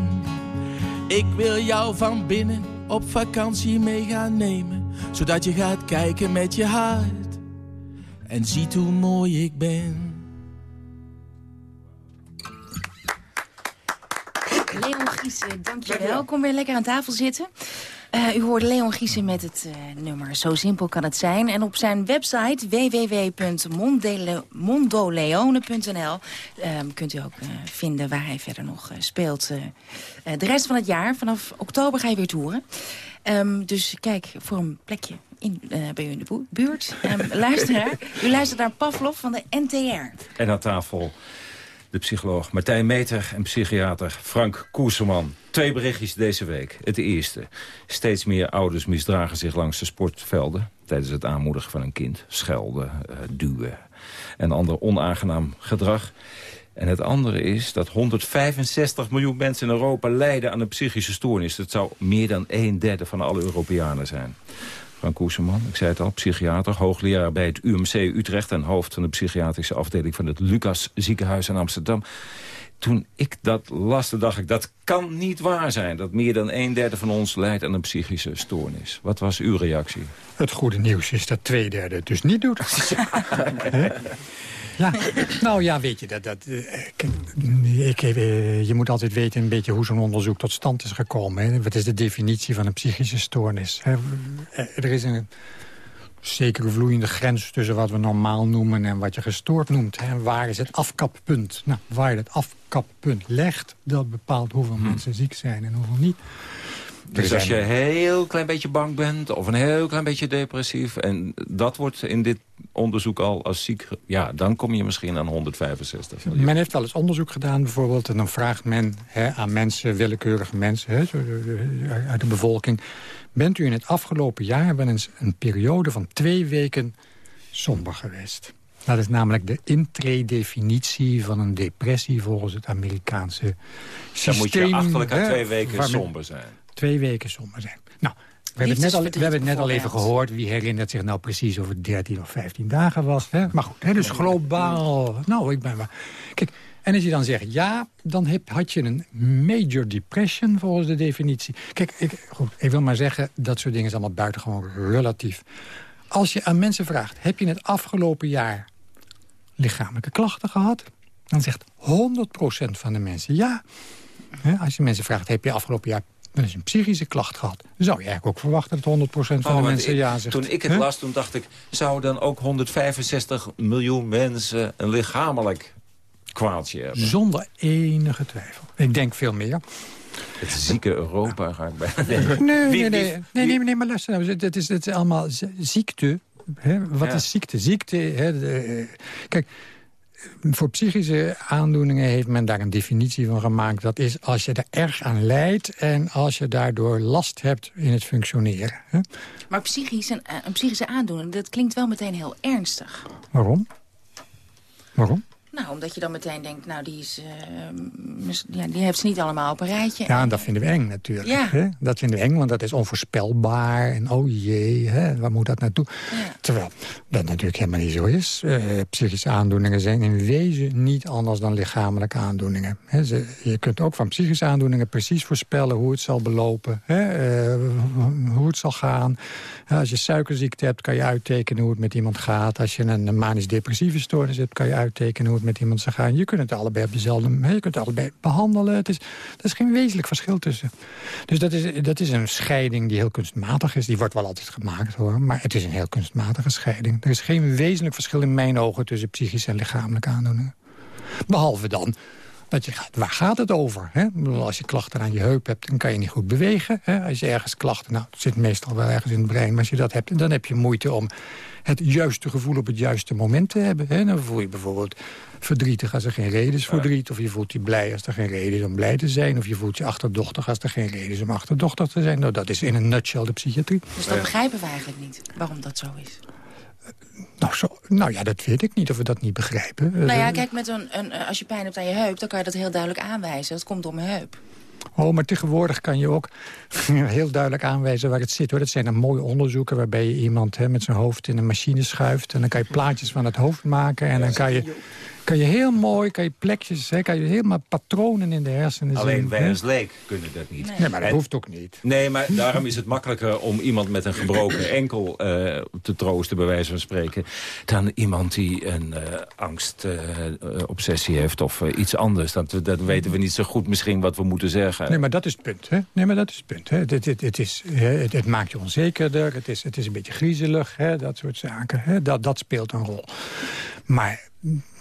Ik wil jou van binnen op vakantie mee gaan nemen. Zodat je gaat kijken met je hart en ziet hoe mooi ik ben. Leon Giesen, dankjewel. Kom weer lekker aan tafel zitten. Uh, u hoorde Leon Giesen met het uh, nummer Zo Simpel Kan Het Zijn. En op zijn website www.mondoleone.nl uh, kunt u ook uh, vinden waar hij verder nog speelt. de rest van het jaar, vanaf oktober ga je weer toeren. Um, dus kijk voor een plekje in, bij u in de buurt. Um, (laughs) luisteraar, u luistert naar Pavlov van de NTR. En aan tafel de psycholoog Martijn Meter en psychiater Frank Koeserman. Twee berichtjes deze week. Het eerste. Steeds meer ouders misdragen zich langs de sportvelden... tijdens het aanmoedigen van een kind. Schelden, uh, duwen en ander onaangenaam gedrag. En het andere is dat 165 miljoen mensen in Europa lijden aan een psychische stoornis. Dat zou meer dan een derde van alle Europeanen zijn. Frank Koeseman, ik zei het al, psychiater, hoogleraar bij het UMC Utrecht... en hoofd van de psychiatrische afdeling van het Lucas ziekenhuis in Amsterdam. Toen ik dat las, dacht ik, dat kan niet waar zijn... dat meer dan een derde van ons lijdt aan een psychische stoornis. Wat was uw reactie? Het goede nieuws is dat twee derde het dus niet doet. (laughs) (laughs) Ja, nou ja, weet je, dat, dat, ik, eh, je moet altijd weten een beetje hoe zo'n onderzoek tot stand is gekomen. Hè. Wat is de definitie van een psychische stoornis? Hè. Er is een zekere vloeiende grens tussen wat we normaal noemen... en wat je gestoord noemt. Hè. Waar is het afkappunt? Nou, waar je het afkappunt legt, dat bepaalt hoeveel hm. mensen ziek zijn en hoeveel niet. Dus als je een heel klein beetje bang bent of een heel klein beetje depressief... en dat wordt in dit onderzoek al als ziek... ja, dan kom je misschien aan 165 miljoen. Men heeft wel eens onderzoek gedaan bijvoorbeeld... en dan vraagt men hè, aan mensen, willekeurige mensen hè, uit de bevolking... bent u in het afgelopen jaar wel eens een periode van twee weken somber geweest? Dat is namelijk de intree-definitie van een depressie volgens het Amerikaanse systeem. Dan moet je achterlijk aan twee weken somber zijn twee weken somber zijn. Nou, We hebben, het net al, we hebben het net al even gehoord. Wie herinnert zich nou precies of het 13 of 15 dagen was? Hè? Maar goed, hè, dus globaal. Nou, ik ben maar... Kijk, en als je dan zegt ja, dan heb, had je een major depression volgens de definitie. Kijk, ik, goed, ik wil maar zeggen, dat soort dingen is allemaal buitengewoon relatief. Als je aan mensen vraagt, heb je het afgelopen jaar lichamelijke klachten gehad? Dan zegt 100% van de mensen ja. Als je mensen vraagt, heb je afgelopen jaar eens een psychische klacht gehad? Dan zou je eigenlijk ook verwachten dat 100% van de Oh, mensen ik- ja zegt. Toen ik het Hè? las, toen dacht ik... zou dan ook 165 miljoen mensen een lichamelijk kwaaltje hebben? Zonder enige twijfel. Ik denk veel meer. Het zieke Europa ga ik bijna denken. Nee, nee, nee, nee, maar luister nou. Het is, het is allemaal ziekte. Hè? Wat Ja. is ziekte? Ziekte, hè, kijk, voor psychische aandoeningen heeft men daar een definitie van gemaakt. Dat is als je er erg aan lijdt en als je daardoor last hebt in het functioneren. Hè? Maar psychisch, een, een psychische aandoening, dat klinkt wel meteen heel ernstig. Waarom? Waarom? Nou, omdat je dan meteen denkt, nou, die, is, eh, ja, die heeft ze niet allemaal op een rijtje. Ja, en dat vinden we eng natuurlijk. Ja. Hè? Dat vinden we eng, want dat is onvoorspelbaar. En oh jee, hè, waar moet dat naartoe? Terwijl dat natuurlijk helemaal niet zo is. Eh, psychische aandoeningen zijn in wezen niet anders dan lichamelijke aandoeningen. Hè, ze, je kunt ook van psychische aandoeningen precies voorspellen hoe het zal belopen. Hè, eh, hoe het zal gaan. Als je suikerziekte hebt, kan je uittekenen hoe het met iemand gaat. Als je een, een manisch-depressieve stoornis hebt, kan je uittekenen hoe het met iemand zal gaan. Je kunt het allebei op je kunt het allebei behandelen. Het is, er is geen wezenlijk verschil tussen. Dus dat is, dat is een scheiding die heel kunstmatig is. Die wordt wel altijd gemaakt hoor, maar het is een heel kunstmatige scheiding. Er is geen wezenlijk verschil in mijn ogen tussen psychische en lichamelijke aandoeningen. Behalve dan dat je waar gaat het over? Hè? Als je klachten aan je heup hebt, dan kan je niet goed bewegen. Hè? Als je ergens klachten, nou, het zit meestal wel ergens in het brein... maar als je dat hebt, dan heb je moeite om het juiste gevoel op het juiste moment te hebben. Hè? Dan voel je bijvoorbeeld verdrietig als er geen reden is voor verdriet... of je voelt je blij als er geen reden is om blij te zijn... of je voelt je achterdochtig als er geen reden is om achterdochtig te zijn. Nou, dat is in een nutshell de psychiatrie. Dus dat begrijpen we eigenlijk niet, waarom dat zo is. Nou, zo, nou ja, dat weet ik niet of we dat niet begrijpen. Nou ja, Eh, kijk, met een, een, eh, als je pijn hebt aan je heup... dan kan je dat heel duidelijk aanwijzen. Dat komt door mijn heup. Oh, maar tegenwoordig kan je ook (laughs) heel duidelijk aanwijzen waar het zit. Hoor. Dat zijn dan mooie onderzoeken waarbij je iemand hè, met zijn hoofd in een machine schuift. En dan kan je plaatjes van het hoofd maken. En dan kan je, kan je heel mooi, kan je plekjes, hè, kan je helemaal patronen in de hersenen zien. Alleen wij hè. als leek kunnen dat niet. Nee, maar dat En- hoeft ook niet. Nee, maar daarom is het makkelijker om iemand met een gebroken (clears throat) enkel eh, te troosten, bij wijze van spreken, dan iemand die een eh angstobsessie heeft of eh, iets anders. Dat, dat weten we niet zo goed misschien wat we moeten zeggen. Nee, maar dat is het punt. Hè? Nee, maar dat is het punt. Hè? Het, het, het, is, hè, het, het maakt je onzekerder. Het is, het is een beetje griezelig. Hè? Dat soort zaken. Hè? Dat, dat speelt een rol. Maar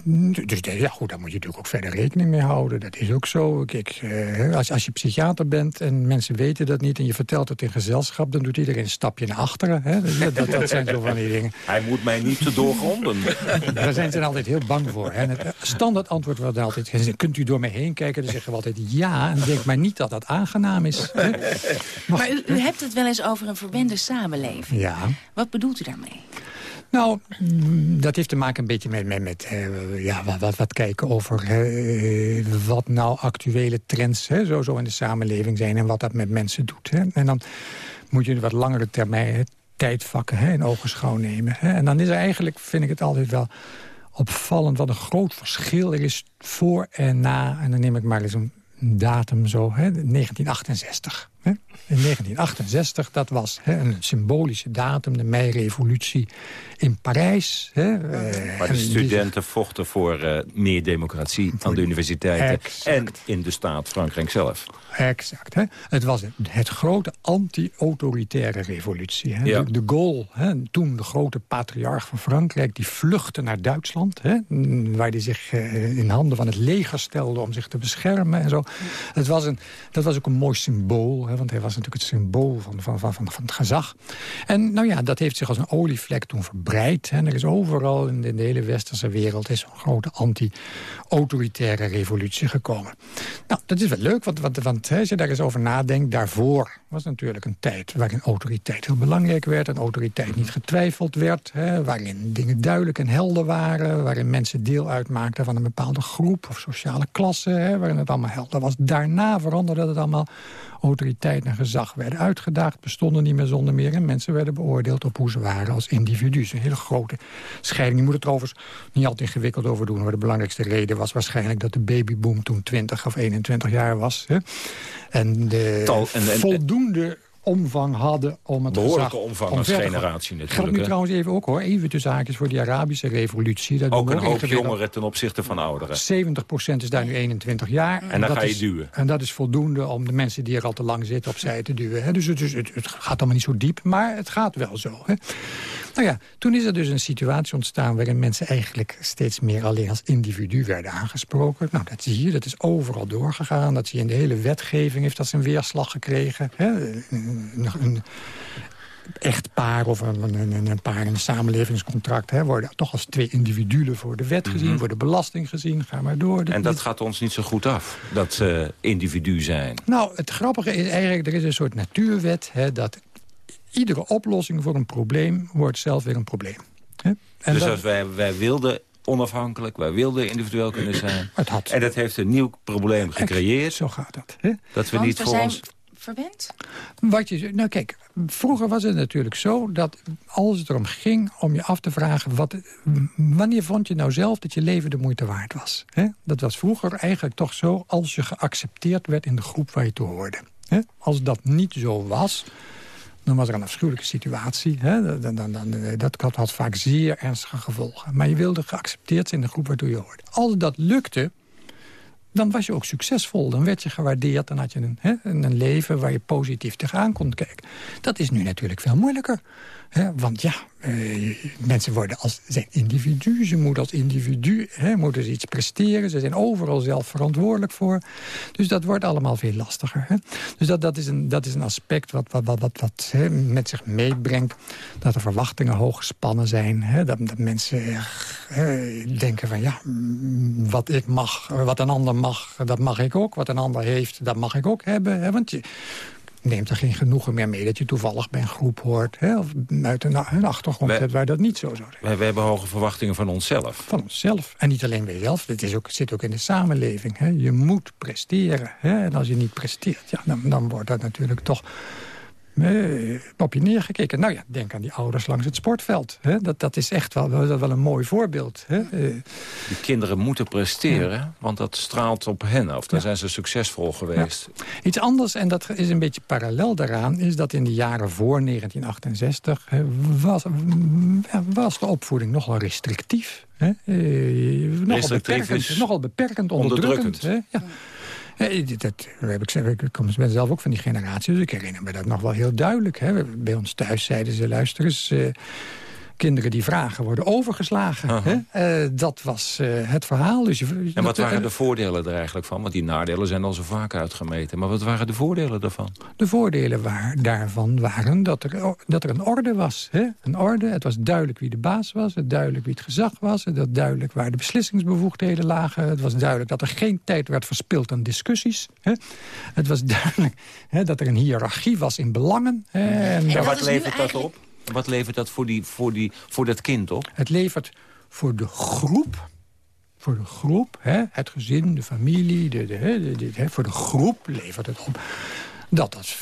dus ja, goed, daar moet je natuurlijk ook verder rekening mee houden. Dat is ook zo. Kijk, eh, als, als je psychiater bent en mensen weten dat niet... en je vertelt het in gezelschap, dan doet iedereen een stapje naar achteren. Hè? Dat, dat, dat zijn zo van die dingen. (laughs) Hij moet mij niet te doorgronden. (laughs) Daar zijn ze dan altijd heel bang voor. hè. En het standaard antwoord wordt altijd... kunt u door mij heen kijken? Dan zeggen we altijd ja. En denk maar niet dat dat aangenaam is. hè. Maar u, u hebt het wel eens over een verwende samenleving. Ja. Wat bedoelt u daarmee? Nou, mm, dat heeft te maken een beetje met, met, eh, ja, wat, wat, wat kijken over eh, wat nou actuele trends hè, zo, zo in de samenleving zijn en wat dat met mensen doet. Hè. En dan moet je wat langere termijn tijdvakken hè, in ogenschouw nemen. Hè. En dan is er eigenlijk, vind ik het altijd wel opvallend, wat een groot verschil er is voor en na. En dan neem ik maar eens een datum zo, hè, 1968. In 1968, dat was hè, een symbolische datum, de meirevolutie in Parijs. Hè, eh, Maar de die- studenten vochten voor eh, meer democratie aan de universiteiten en in de staat Frankrijk zelf. Exact. Hè? Het was het, het grote anti-autoritaire revolutie. Hè? Ja. De, de Gaulle, hè? toen de grote patriarch van Frankrijk... die vluchtte naar Duitsland... Hè? waar hij zich eh, in handen van het leger stelde om zich te beschermen. En zo. Het was een, dat was ook een mooi symbool. Hè? Want hij was natuurlijk het symbool van, van, van, van, het gezag. En nou ja, dat heeft zich als een olievlek toen verbreid. En er is overal in de, hele westerse wereld... is zo'n grote anti-autoritaire revolutie gekomen. Nou, dat is wel leuk, want, want, want als je daar eens over nadenkt... daarvoor was natuurlijk een tijd waarin autoriteit heel belangrijk werd... en autoriteit niet getwijfeld werd... Hè, waarin dingen duidelijk en helder waren... waarin mensen deel uitmaakten van een bepaalde groep of sociale klasse... Hè, waarin het allemaal helder was. Daarna veranderde het allemaal autoriteit en gezag werden uitgedaagd... bestonden niet meer zonder meer en mensen werden beoordeeld op hoe ze waren als individu. een hele grote scheiding. Je moet het trouwens niet altijd ingewikkeld over doen. Maar de belangrijkste reden was waarschijnlijk dat de babyboom toen 20 of 21 jaar was. Hè? En de voldoende omvang hadden om het Behoorlijke omvang als generatie natuurlijk. Geldt nu trouwens even ook hoor, even tussen haakjes voor die Arabische revolutie. Dat ook een hoop jongeren ten opzichte van ouderen. 70% is daar nu 21 jaar. En, dan ga je duwen. En dat is voldoende om de mensen die er al te lang zitten opzij te duwen. Hè. Dus, het, dus het, het, gaat allemaal niet zo diep, maar het gaat wel zo. Hè. Nou ja, toen is er dus een situatie ontstaan... waarin mensen eigenlijk steeds meer alleen als individu werden aangesproken. Nou, dat zie je, dat is overal doorgegaan. Dat zie je in de hele wetgeving, heeft dat zijn weerslag gekregen. Hè? Een, een, echtpaar of een, een, een, paar in een samenlevingscontract... Hè, worden toch als twee individuen voor de wet gezien, mm voor de belasting gezien. Ga maar door. En dat gaat ons niet zo goed af, dat ze individu zijn. Nou, het grappige is eigenlijk, er is een soort natuurwet... Hè, dat iedere oplossing voor een probleem wordt zelf weer een probleem. Hè? En dus als wij, wij wilden onafhankelijk, wij wilden individueel kunnen zijn. (clears throat) Het had. En dat heeft een nieuw probleem gecreëerd. Zo gaat dat. Hè? Dat we niet voor ons... verwend? Wat je, nou kijk, vroeger was het natuurlijk zo dat als het erom ging om je af te vragen... Wat, wanneer vond je nou zelf dat je leven de moeite waard was? Hè? Dat was vroeger eigenlijk toch zo als je geaccepteerd werd in de groep waar je toe hoorde. Hè? Als dat niet zo was, dan was er een afschuwelijke situatie. Hè? Dan, dan, dan, eh, dat had vaak zeer ernstige gevolgen. Maar je wilde geaccepteerd zijn in de groep waartoe je hoorde. Als dat lukte, dan was je ook succesvol. Dan werd je gewaardeerd. Dan had je een, hè, een leven waar je positief tegenaan kon kijken. Dat is nu natuurlijk veel moeilijker. Hè? Want ja, uh, mensen worden als, zijn individu. Ze moeten als individu hè, moeten iets presteren. Ze zijn overal zelf verantwoordelijk voor. Dus dat wordt allemaal veel lastiger. Hè? Dus dat, dat, is een, dat is een aspect wat, wat, wat, wat, wat hè, met zich meebrengt. Dat de verwachtingen hoog gespannen zijn. Hè? Dat, dat mensen denken van ja, wat ik mag, wat een ander mag, dat mag ik ook. Wat een ander heeft, dat mag ik ook hebben. Hè? Want je neemt er geen genoegen meer mee dat je toevallig bij een groep hoort... Hè, of uit een, een achtergrond hebt waar dat niet zo zou zijn. Wij, hebben hoge verwachtingen van onszelf. Van onszelf. En niet alleen bij jezelf, het is ook, zit ook in de samenleving. Hè. Je moet presteren. Hè. En als je niet presteert, ja, dan, dan wordt dat natuurlijk toch op je neergekeken. Nou ja, denk aan die ouders langs het sportveld. Hè? Dat, dat is echt wel, wel, wel een mooi voorbeeld. Hè? Uh, die kinderen moeten presteren, want dat straalt op hen af. Dan zijn ze succesvol geweest. Iets anders, en dat is een beetje parallel daaraan... is dat in de jaren voor 1968 hè, was, was de opvoeding nogal restrictief. Hè? Uh, nogal, beperkend, nogal beperkend, onderdrukkend. Hè? Ja. Eh, dat heb ik, ik kom zelf ook van die generatie, dus ik herinner me dat nog wel heel duidelijk. Hè. Bij ons thuis zeiden ze, luister eens... Uh, kinderen die vragen worden overgeslagen. Hè? Uh, dat was uh, het verhaal. Dus je, en wat waren de voordelen er eigenlijk van? Want die nadelen zijn al zo vaak uitgemeten. Maar wat waren de voordelen daarvan? De voordelen waar, daarvan waren dat er, dat er een orde was. Hè? Een orde, het was duidelijk wie de baas was. Het duidelijk wie het gezag was. Het was duidelijk waar de beslissingsbevoegdheden lagen. Het was duidelijk dat er geen tijd werd verspild aan discussies. Hè? Het was duidelijk hè, dat er een hiërarchie was in belangen. Hè? En, en wat levert dat op? Wat levert dat voor, die, voor, die, voor dat kind op? Het levert voor de groep voor de groep, hè, het gezin, de familie, de, de, de, hè, voor de groep levert het op. Dat dat,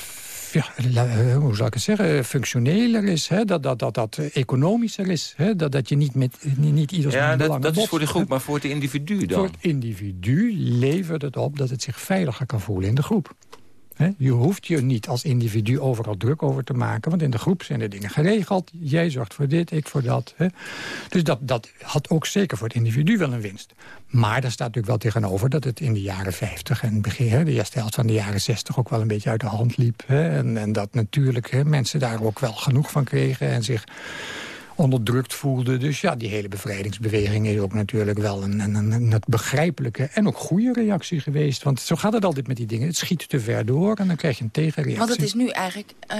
ja, eh, hoe zou ik het zeggen, functioneler is, hè, dat, dat, dat dat economischer is. Hè, dat, dat je niet met niet, niet ieders Ja, dat, dat is voor de groep, maar voor het individu dan? Voor het individu levert het op dat het zich veiliger kan voelen in de groep. Je hoeft je niet als individu overal druk over te maken. Want in de groep zijn de dingen geregeld. Jij zorgt voor dit, ik voor dat. Dus dat, dat had ook zeker voor het individu wel een winst. Maar daar staat natuurlijk wel tegenover dat het in de jaren 50 en begin, de eerste helft van de jaren 60 ook wel een beetje uit de hand liep. En, en dat natuurlijk mensen daar ook wel genoeg van kregen en zich onderdrukt voelde. Dus ja, die hele bevrijdingsbeweging is ook natuurlijk wel een, een, een, begrijpelijke en ook goede reactie geweest. Want zo gaat het altijd met die dingen. Het schiet te ver door en dan krijg je een tegenreactie. Want het is nu eigenlijk uh,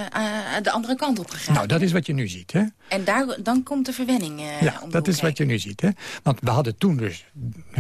de andere kant op gegaan. Nou, dat is wat je nu ziet. Hè? En daar, dan komt de verwenning uh, Ja, dat is wat je nu ziet. Hè? Want we hadden toen dus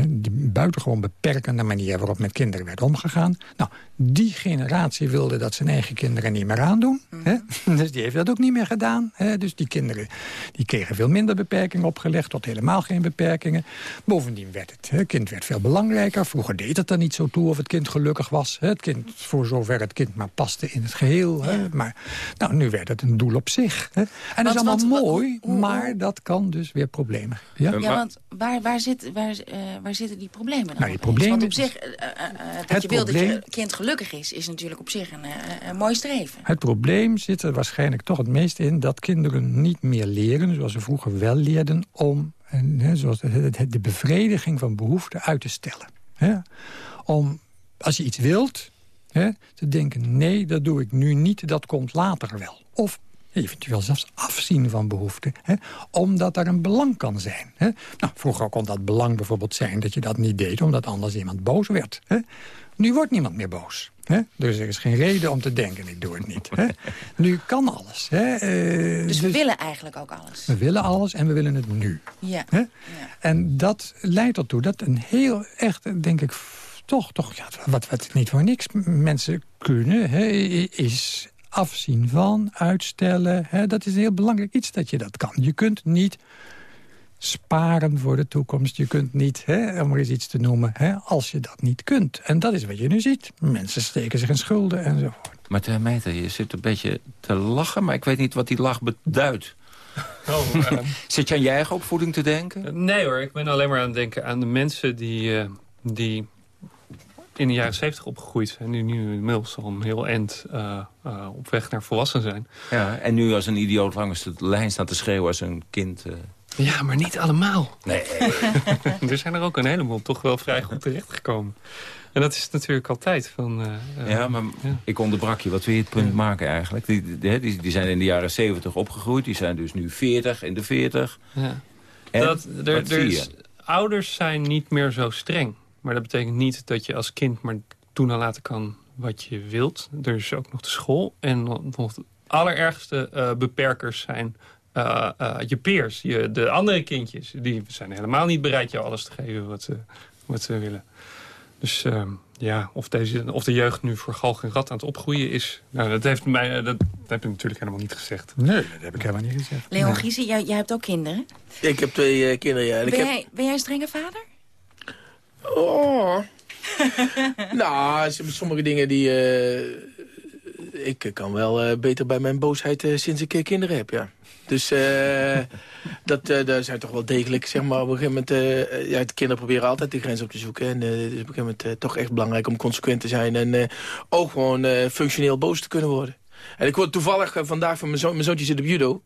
die buitengewoon beperkende manier waarop met kinderen werd omgegaan. Nou, Die generatie wilde dat zijn eigen kinderen niet meer aandoen. Hè? (laughs) Dus die heeft dat ook niet meer gedaan. Hè? Dus die kinderen die kregen veel minder beperkingen opgelegd... tot helemaal geen beperkingen. Bovendien werd het, het kind werd veel belangrijker. Vroeger deed het er niet zo toe of het kind gelukkig was. Hè? Het kind, voor zover het kind maar paste in het geheel. Hè? Maar nou, nu werd het een doel op zich. Hè? En dat is allemaal mooi, maar dat kan dus weer problemen. Ja, ja want waar, waar, zit, waar, uh, waar zitten die problemen dan? Nou, die problemen... Want op zich, uh, uh, dat je wil dat je kind gelukkig is... is natuurlijk op zich een, een mooi streven. Het probleem zit er waarschijnlijk toch het meest in... dat kinderen niet meer leren, zoals ze vroeger wel leerden... om en, zoals de, bevrediging van behoeften uit te stellen. Om, als je iets wilt, te denken... nee, dat doe ik nu niet, dat komt later wel. Of eventueel zelfs afzien van behoeften. Hè, omdat er een belang kan zijn. Hè. Nou, vroeger kon dat belang bijvoorbeeld zijn dat je dat niet deed... omdat anders iemand boos werd. Hè. Nu wordt niemand meer boos. Hè? Dus er is geen reden om te denken, ik doe het niet. Hè? Nu kan alles. Hè? Uh, dus we dus willen eigenlijk ook alles? We willen alles en we willen het nu. Ja. Hè? ja. En dat leidt ertoe dat een heel echt, denk ik, toch, toch ja, wat, wat niet voor niks mensen kunnen... Hè, is afzien van, uitstellen. Hè, dat is een heel belangrijk iets dat je dat kan. Je kunt niet sparen voor de toekomst. Je kunt niet, hè, om er eens iets te noemen, hè, als je dat niet kunt. En dat is wat je nu ziet. Mensen steken zich in schulden enzovoort. Maar Termeter, je zit een beetje te lachen, maar ik weet niet wat die lach beduidt. (laughs) Oh, uh, (laughs) Zit je aan je eigen opvoeding te denken? Nee hoor, ik ben alleen maar aan het denken aan de mensen die, uh, die in de jaren zeventig opgegroeid zijn... die nu inmiddels al een heel eind uh, uh, op weg naar volwassen zijn. Ja, en nu als een idioot langs de lijn staat te schreeuwen als een kind... Uh... Ja, maar niet allemaal. Nee. (laughs) er zijn er ook een heleboel toch wel vrij goed terechtgekomen. En dat is natuurlijk altijd. Van, uh, ja, maar ja. ik onderbrak je. Wat wil je het punt ja. maken eigenlijk? Die, die, die, zijn in de jaren 70 opgegroeid. Die zijn dus nu 40, in de 40. Ja. En, dat, er, er ouders zijn niet meer zo streng. Maar dat betekent niet dat je als kind maar doen en laten kan wat je wilt. Er is ook nog de school. En nog de allerergste uh, beperkers zijn uh, uh, je peers. Je, de andere kindjes. Die zijn helemaal niet bereid je alles te geven wat ze, wat ze willen. Dus ehm, ja, of, deze, of de jeugd nu voor galg en rat aan het opgroeien is... Nou, dat, heeft mij, dat, heb ik natuurlijk helemaal niet gezegd. Nee, dat heb ik helemaal niet gezegd. Leon nee. Giese, jij, jij, hebt ook kinderen? Ik heb twee kinderen, ja. En ben, ik jij, heb... ben jij een strenge vader? Oh. (laughs) nou, sommige dingen die... Uh, ik kan wel uh, beter bij mijn boosheid uh, sinds ik kinderen heb, ja. Dus (laughs) dat, daar zijn toch wel degelijk, zeg maar, op een gegeven moment... ja, de kinderen proberen altijd de grens op te zoeken. En het is op een gegeven moment toch echt belangrijk om consequent te zijn. En ook gewoon functioneel boos te kunnen worden. En ik word toevallig vandaag van mijn, mijn zoontje zit op judo.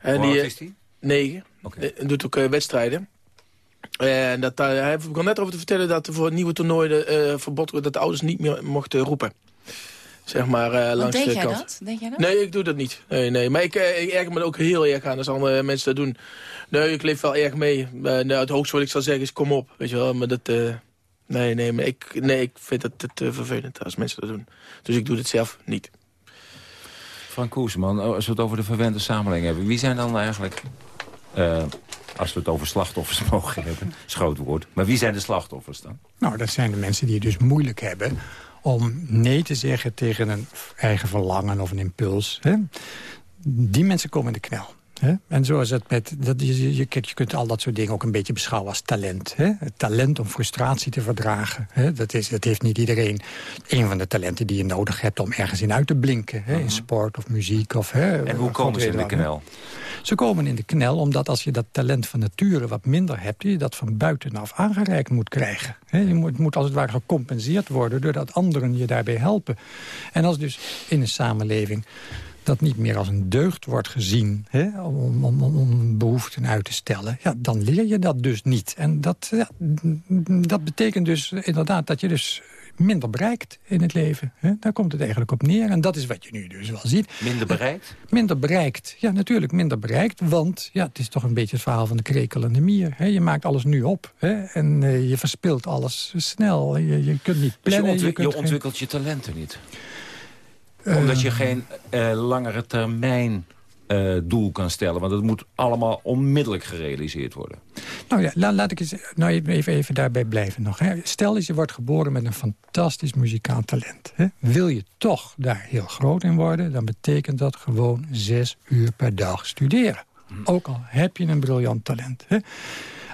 En Hoe die, is die? Negen. Okay. En doet ook wedstrijden. En dat, uh, hij begon net over te vertellen dat er voor nieuwe toernooien uh, verbod wordt dat de ouders niet meer mochten roepen. Zeg maar uh, langs deed de jij kant. Dat? Deed jij dat? Nee, ik doe dat niet. Nee, nee. Maar ik, ik erger me er ook heel erg aan als andere mensen dat doen. Nee, ik leef wel erg mee. nou, het hoogste wat ik zal zeggen is kom op. Weet je wel, maar dat... nee, nee, maar ik, nee, ik vind het te vervelend als mensen dat doen. Dus ik doe het zelf niet. Frank Koeseman, als we het over de verwende samenleving hebben... wie zijn dan eigenlijk... Als we het over slachtoffers (laughs) mogen hebben. Schoot woord. Maar wie zijn de slachtoffers dan? Nou, dat zijn de mensen die het dus moeilijk hebben om nee te zeggen tegen een eigen verlangen of een impuls. Hè? Die mensen komen in de knel. Hè? En zoals het met, dat, je, je, je kunt al dat soort dingen ook een beetje beschouwen als talent. Hè? Het talent om frustratie te verdragen. Hè? Dat, is, dat heeft niet iedereen. Een van de talenten die je nodig hebt om ergens in uit te blinken. Hè? In sport of muziek. Of, hè? En hoe komen ze in de knel? Ze komen in de knel omdat als je dat talent van nature wat minder hebt... je dat van buitenaf aangereikt moet krijgen. Je moet, moet als het ware gecompenseerd worden... doordat anderen je daarbij helpen. En als dus in een samenleving dat niet meer als een deugd wordt gezien... Hè, om, om, om, behoeften uit te stellen, ja, dan leer je dat dus niet. En dat, ja, dat betekent dus inderdaad dat je dus minder bereikt in het leven. Hè? Daar komt het eigenlijk op neer. En dat is wat je nu dus wel ziet. Minder bereikt? Minder bereikt. Ja, natuurlijk minder bereikt. Want ja, het is toch een beetje het verhaal van de krekelende mier. Hè? Je maakt alles nu op. Hè? En uh, je verspilt alles snel. Je, je kunt niet plannen. Dus je, ontwik je, je ontwikkelt geen... je talenten niet? Omdat je geen uh, langere termijn eh, doel kan stellen. Want het moet allemaal onmiddellijk gerealiseerd worden. Nou ja, laat, laat ik eens, nou even, even daarbij blijven nog. Hè. Stel dat je wordt geboren met een fantastisch muzikaal talent. Hè. Wil je toch daar heel groot in worden... dan betekent dat gewoon zes uur per dag studeren. Hm. Ook al heb je een briljant talent. Hè.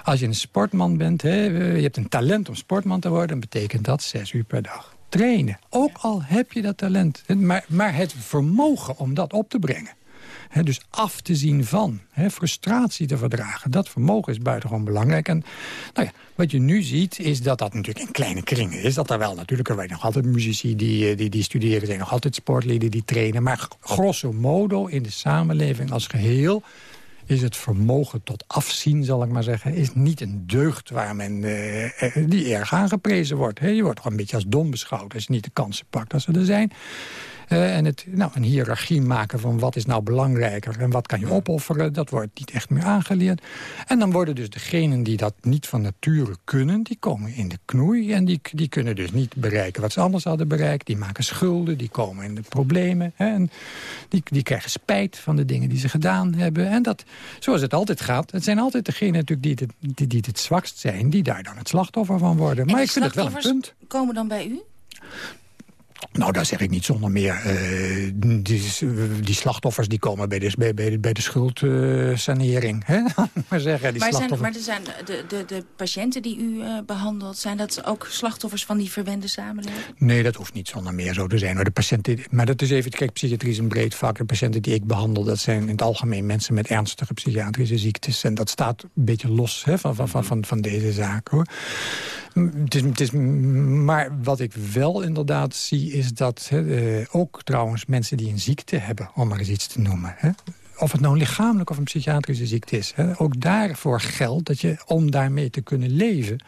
Als je een sportman bent, hè, je hebt een talent om sportman te worden... dan betekent dat zes uur per dag. Trainen, ook al heb je dat talent. Maar, maar het vermogen om dat op te brengen dus af te zien van, frustratie te verdragen. Dat vermogen is buitengewoon belangrijk. En nou ja, wat je nu ziet, is dat dat natuurlijk in kleine kringen is. Dat er wel natuurlijk, er zijn nog altijd muzici die, eh, die, die studeren. Er zijn nog altijd sportlieden die trainen. Maar grosso modo in de samenleving als geheel is het vermogen tot afzien, zal ik maar zeggen... is niet een deugd waar men, uh, die erg aangeprezen wordt. je wordt toch een beetje als dom beschouwd als je niet de kansen pakt als ze er zijn. Uh, en het, nou, een hiërarchie maken van wat is nou belangrijker... en wat kan je opofferen, dat wordt niet echt meer aangeleerd. En dan worden dus degenen die dat niet van nature kunnen... die komen in de knoei en die, die kunnen dus niet bereiken wat ze anders hadden bereikt. Die maken schulden, die komen in de problemen. Hè, en die, die krijgen spijt van de dingen die ze gedaan hebben. En dat, zoals het altijd gaat, het zijn altijd degenen natuurlijk die het, die, die het zwakst zijn... die daar dan het slachtoffer van worden. maar ik vind het wel een punt. komen dan bij u? Nou, daar zeg ik niet zonder meer. Uh, die, die, slachtoffers die komen bij de, bij, bij, bij de schuldsanering. Uh, (laughs) maar zeggen, die maar, zijn, maar er zijn de, de, de patiënten die u uh, behandelt... zijn dat ook slachtoffers van die verwende samenleving? Nee, dat hoeft niet zonder meer zo te zijn. Maar, de patiënten, maar dat is even, kijk, psychiatrie is een breed vak. De patiënten die ik behandel, dat zijn in het algemeen mensen... met ernstige psychiatrische ziektes. En dat staat een beetje los hè, van, van, van, van, van deze zaak. Hoor. Het is, het is, maar wat ik wel inderdaad zie is dat uh, ook trouwens mensen die een ziekte hebben... om maar eens iets te noemen... Of het nou een lichamelijk of een psychiatrische ziekte is. Ook daarvoor geldt dat je, om daarmee te kunnen leven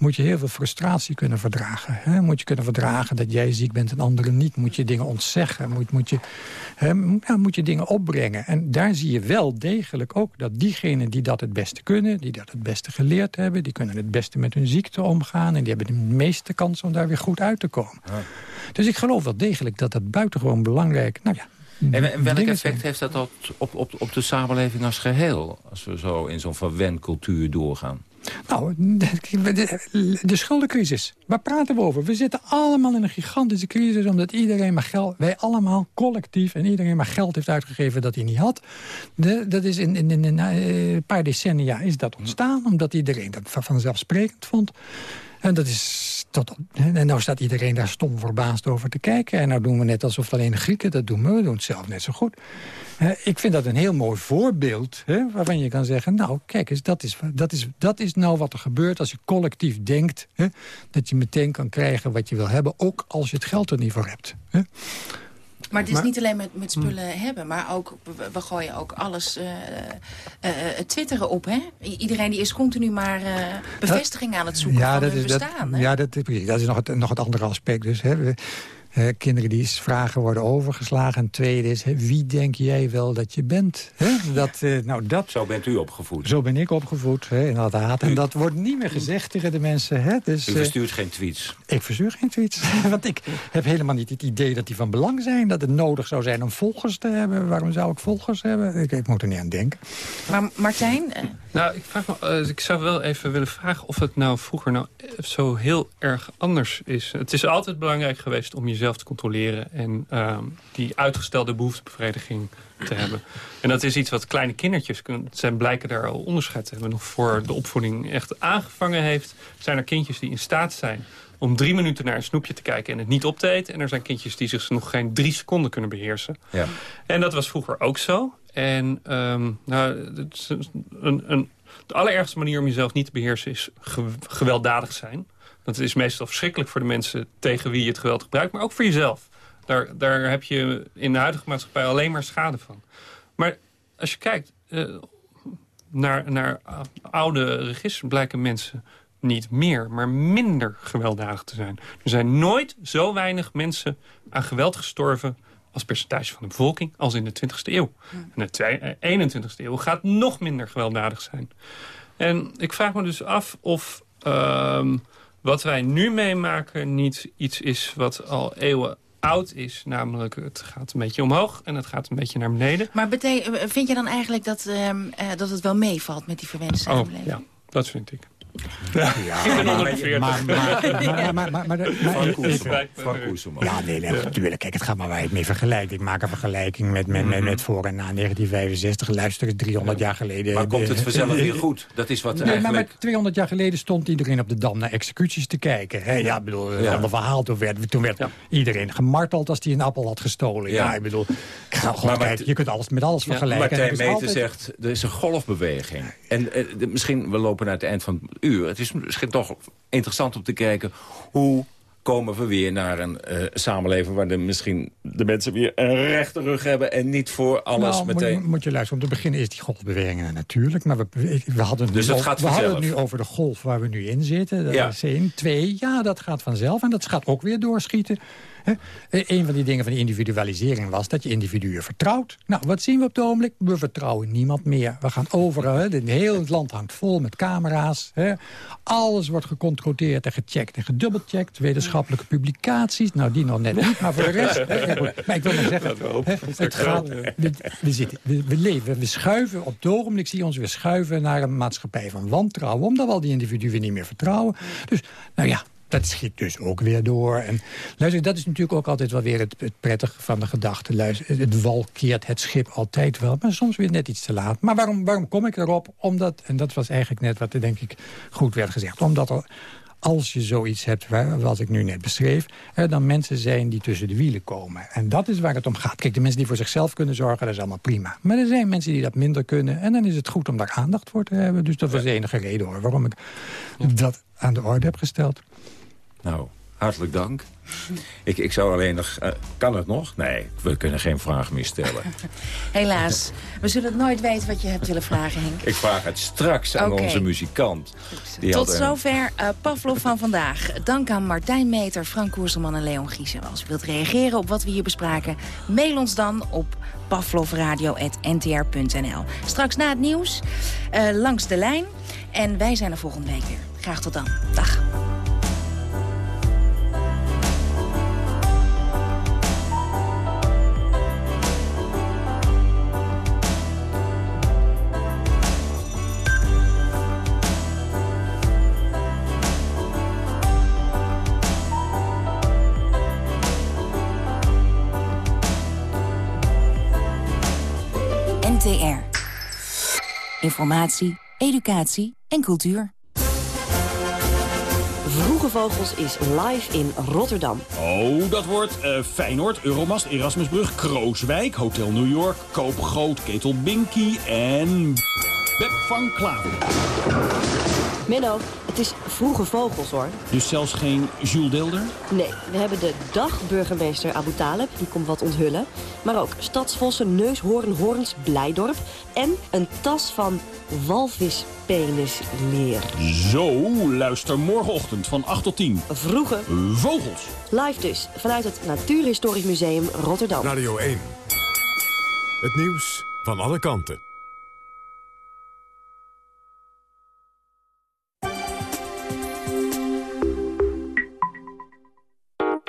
moet je heel veel frustratie kunnen verdragen. Hè? Moet je kunnen verdragen dat jij ziek bent en anderen niet. Moet je dingen ontzeggen. Moet, moet, je, hè, ja, moet je dingen opbrengen. En daar zie je wel degelijk ook dat diegenen die dat het beste kunnen... die dat het beste geleerd hebben... die kunnen het beste met hun ziekte omgaan... en die hebben de meeste kans om daar weer goed uit te komen. Dus ik geloof wel degelijk dat dat buitengewoon belangrijk... Nou ja, en, welk effect heeft dat op, op, op de samenleving als geheel... als we zo in zo'n verwencultuur doorgaan? Nou, de, de, schuldencrisis. Waar praten we over? We zitten allemaal in een gigantische crisis... omdat iedereen maar geld... wij allemaal collectief en iedereen maar geld heeft uitgegeven dat hij niet had. De, dat is in, in, in, in eh, een paar decennia is dat ontstaan... omdat iedereen dat vanzelfsprekend vond. En dat is tot, en nou staat iedereen daar stom verbaasd over te kijken. En nou doen we net alsof alleen Grieken dat doen. Maar we doen het zelf net zo goed. ik vind dat een heel mooi voorbeeld. Hè, waarvan je kan zeggen, nou kijk eens, dat is, dat, is, dat is nou wat er gebeurt als je collectief denkt. Hè, dat je meteen kan krijgen wat je wil hebben. Ook als je het geld er niet voor hebt. Hè. Maar het is niet alleen met, met spullen hm. hebben, maar ook, we, gooien ook alles uh, uh, twitteren op. Hè? Iedereen die is continu maar bevestiging aan het zoeken ja, van dat hun is, bestaan. Dat, ja, dat, dat is nog het, nog het andere aspect. Dus, hè kinderen die vragen worden overgeslagen. En tweede is, wie denk jij wel dat je bent? Dat, uh, nou, dat, zo bent u opgevoed. Zo ben ik opgevoed, inderdaad. En dat wordt niet meer gezegd tegen de mensen. Hè? Dus, u verstuurt geen tweets? Ik verstuur geen tweets. (laughs) Want ik heb helemaal niet het idee dat die van belang zijn. Dat het nodig zou zijn om volgers te hebben. Waarom zou ik volgers hebben? Ik, ik moet er niet aan denken. Maar Martijn... Nou, ik, vraag me, ik zou wel even willen vragen of het nou vroeger nou zo heel erg anders is. Het is altijd belangrijk geweest om jezelf te controleren... en ehm, die uitgestelde behoeftebevrediging te hebben. En dat is iets wat kleine kindertjes kunnen, zijn blijken daar al onderscheid te hebben. Nog voor de opvoeding echt aangevangen heeft... zijn er kindjes die in staat zijn om drie minuten naar een snoepje te kijken en het niet op te eten. En er zijn kindjes die zich nog geen drie seconden kunnen beheersen. Ja. En dat was vroeger ook zo. En um, nou, een, een, de allerergste manier om jezelf niet te beheersen is gewelddadig zijn. Dat is meestal verschrikkelijk voor de mensen tegen wie je het geweld gebruikt, maar ook voor jezelf. Daar, daar heb je in de huidige maatschappij alleen maar schade van. Maar als je kijkt uh, naar, naar oude registers, blijken mensen niet meer, maar minder gewelddadig te zijn. Er zijn nooit zo weinig mensen aan geweld gestorven als percentage van de bevolking als in de 20e eeuw. En de 21e eh, eeuw gaat nog minder gewelddadig zijn. En ik vraag me dus af of ehm, wat wij nu meemaken niet iets is wat al eeuwen oud is. Namelijk, het gaat een beetje omhoog en het gaat een beetje naar beneden. Maar vind je dan eigenlijk dat, ehm, dat het wel meevalt met die verwenste samenleving? Oh, ja, dat vind ik. Ja, ik ben 140. Maar, maar, maar, maar, maar, Ja, nee, natuurlijk. Kijk, het gaat maar waar je het mee vergelijkt. Ik maak een vergelijking met, met, met, met voor en na 1965. Luister, 300 jaar geleden. Maar komt het vanzelf weer goed? Dat is wat nee, eigenlijk... maar 200 jaar geleden stond iedereen op de Dam naar executies te kijken. Hè? Ja, ik bedoel, ja. een verhaal. Toen werd, toen werd ja. iedereen gemarteld als hij een appel had gestolen. Ja, ik bedoel, ik ga gewoon kijken. Je kunt alles met alles vergelijken. Martijn altijd... zegt, er is een golfbeweging. En eh, misschien, we lopen naar het eind van uur. Het is misschien toch interessant om te kijken... hoe komen we weer naar een uh, samenleving... waar de, misschien de mensen weer een rechte rug hebben... en niet voor alles nou, meteen... Moet je, moet je luisteren, om te beginnen is die golfbewegingen natuurlijk. Maar we, we hadden het, dus nu, gaat we hadden het nu over de golf waar we nu in zitten. Dat Ja. is één. Twee, ja, dat gaat vanzelf. En dat gaat ook weer doorschieten. Eh, Een van die dingen van die individualisering was dat je individuen vertrouwt. Nou, wat zien we op het ogenblik? We vertrouwen niemand meer. We gaan overal, hè? het hele land hangt vol met camera's. Alles wordt gecontroleerd en gecheckt en gedubbelcheckt. Wetenschappelijke publicaties, nou die nog net niet, maar voor de rest. Maar ik wil maar zeggen, het gaat, we, we, zitten, we, we leven, we schuiven op het ogenblik, zie je ons weer schuiven naar een maatschappij van wantrouwen. Omdat we al die individuen niet meer vertrouwen. Dus, nou ja, dat schiet dus ook weer door. En luister, dat is natuurlijk ook altijd wel weer het, het prettige van de gedachte. Luister, het wal keert het schip altijd wel, maar soms weer net iets te laat. Maar waarom, waarom kom ik erop? Omdat, en dat was eigenlijk net wat er denk ik goed werd gezegd... omdat er als je zoiets hebt, wat ik nu net beschreef... er dan mensen zijn die tussen de wielen komen. En dat is waar het om gaat. Kijk, de mensen die voor zichzelf kunnen zorgen, dat is allemaal prima. Maar er zijn mensen die dat minder kunnen. En dan is het goed om daar aandacht voor te hebben. Dus dat was de enige reden hoor, waarom ik dat aan de orde heb gesteld. Nou, hartelijk dank. Ik, ik zou alleen nog... eh, kan het nog? Nee, we kunnen geen vraag meer stellen. (laughs) Helaas. We zullen het nooit weten wat je hebt willen vragen, Henk. Ik vraag het straks aan onze muzikant. Die Tot een- zover eh Pavlov van vandaag. Dank aan Martijn Meter, Frank Koerselman en Leon Giezen. Als u wilt reageren op wat we hier bespraken, mail ons dan op pavlovradio.ntr.nl. Straks na het nieuws, eh, langs de lijn. En wij zijn er volgende week weer. Graag tot dan. Dag. Informatie, educatie en cultuur. Vroege Vogels is live in Rotterdam. Oh, dat wordt eh, Feyenoord, Euromast, Erasmusbrug, Krooswijk, Hotel New York, Koopgoot, Ketel Binky en Beb van Klaver. Menno, het is Vroege Vogels hoor. Dus zelfs geen Jules Deelder? Nee, we hebben de dagburgemeester Abu Taleb, die komt wat onthullen. Maar ook stadsvossen, neushoorn, hoorns, Blijdorp. En een tas van walvispenisleer. Zo, luister morgenochtend van 8 tot 10. Vroege Vogels. Live dus, vanuit het Natuurhistorisch Museum Rotterdam. Radio 1. Het nieuws van alle kanten.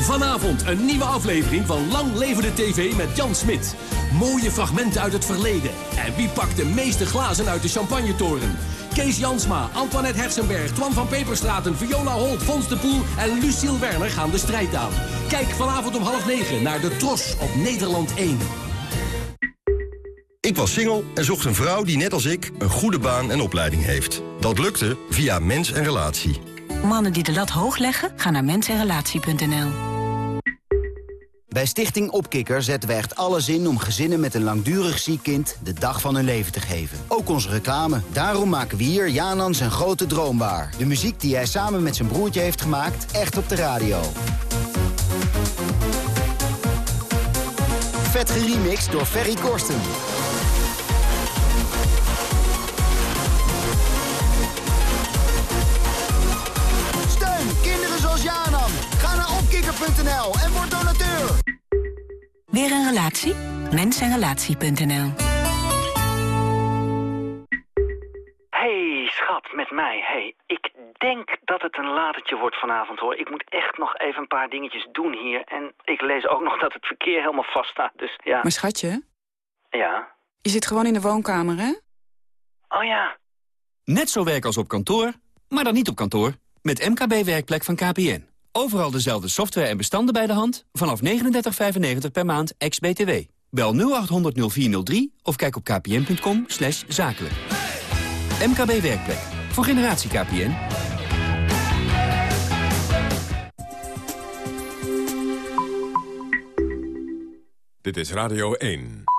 Vanavond een nieuwe aflevering van Lang Leven de TV met Jan Smit. Mooie fragmenten uit het verleden. En wie pakt de meeste glazen uit de champagnetoren? Kees Jansma, Antoinette Hersenberg, Twan van Peperstraten, Viola Holt, Fons de Poel en Lucille Werner gaan de strijd aan. Kijk vanavond om half negen naar de Tros op Nederland 1. Ik was single en zocht een vrouw die net als ik een goede baan en opleiding heeft. Dat lukte via Mens en Relatie. Mannen die de lat hoog leggen, gaan naar mensenrelatie.nl. Bij Stichting Opkikker zetten we echt alles in om gezinnen met een langdurig ziek kind de dag van hun leven te geven. Ook onze reclame. Daarom maken we hier Janan zijn grote droom waar. De muziek die hij samen met zijn broertje heeft gemaakt, echt op de radio. vet geremixed door Ferry Korsten. opkikker.nl en word donateur. Weer een relatie? Mensenrelatie.nl Hey, schat, met mij. Hey, ik denk dat het een latertje wordt vanavond, hoor. Ik moet echt nog even een paar dingetjes doen hier. En ik lees ook nog dat het verkeer helemaal vast staat, dus ja. Maar schatje, Ja? je zit gewoon in de woonkamer, hè? Oh ja. Net zo werk als op kantoor, maar dan niet op kantoor. Met MKB Werkplek van KPN. Overal dezelfde software en bestanden bij de hand. Vanaf 39,95 per maand, ex-BTW. Bel 0800 0403 of kijk op kpn.com slash zakelijk. MKB Werkplek. Voor generatie KPN. Dit is Radio 1.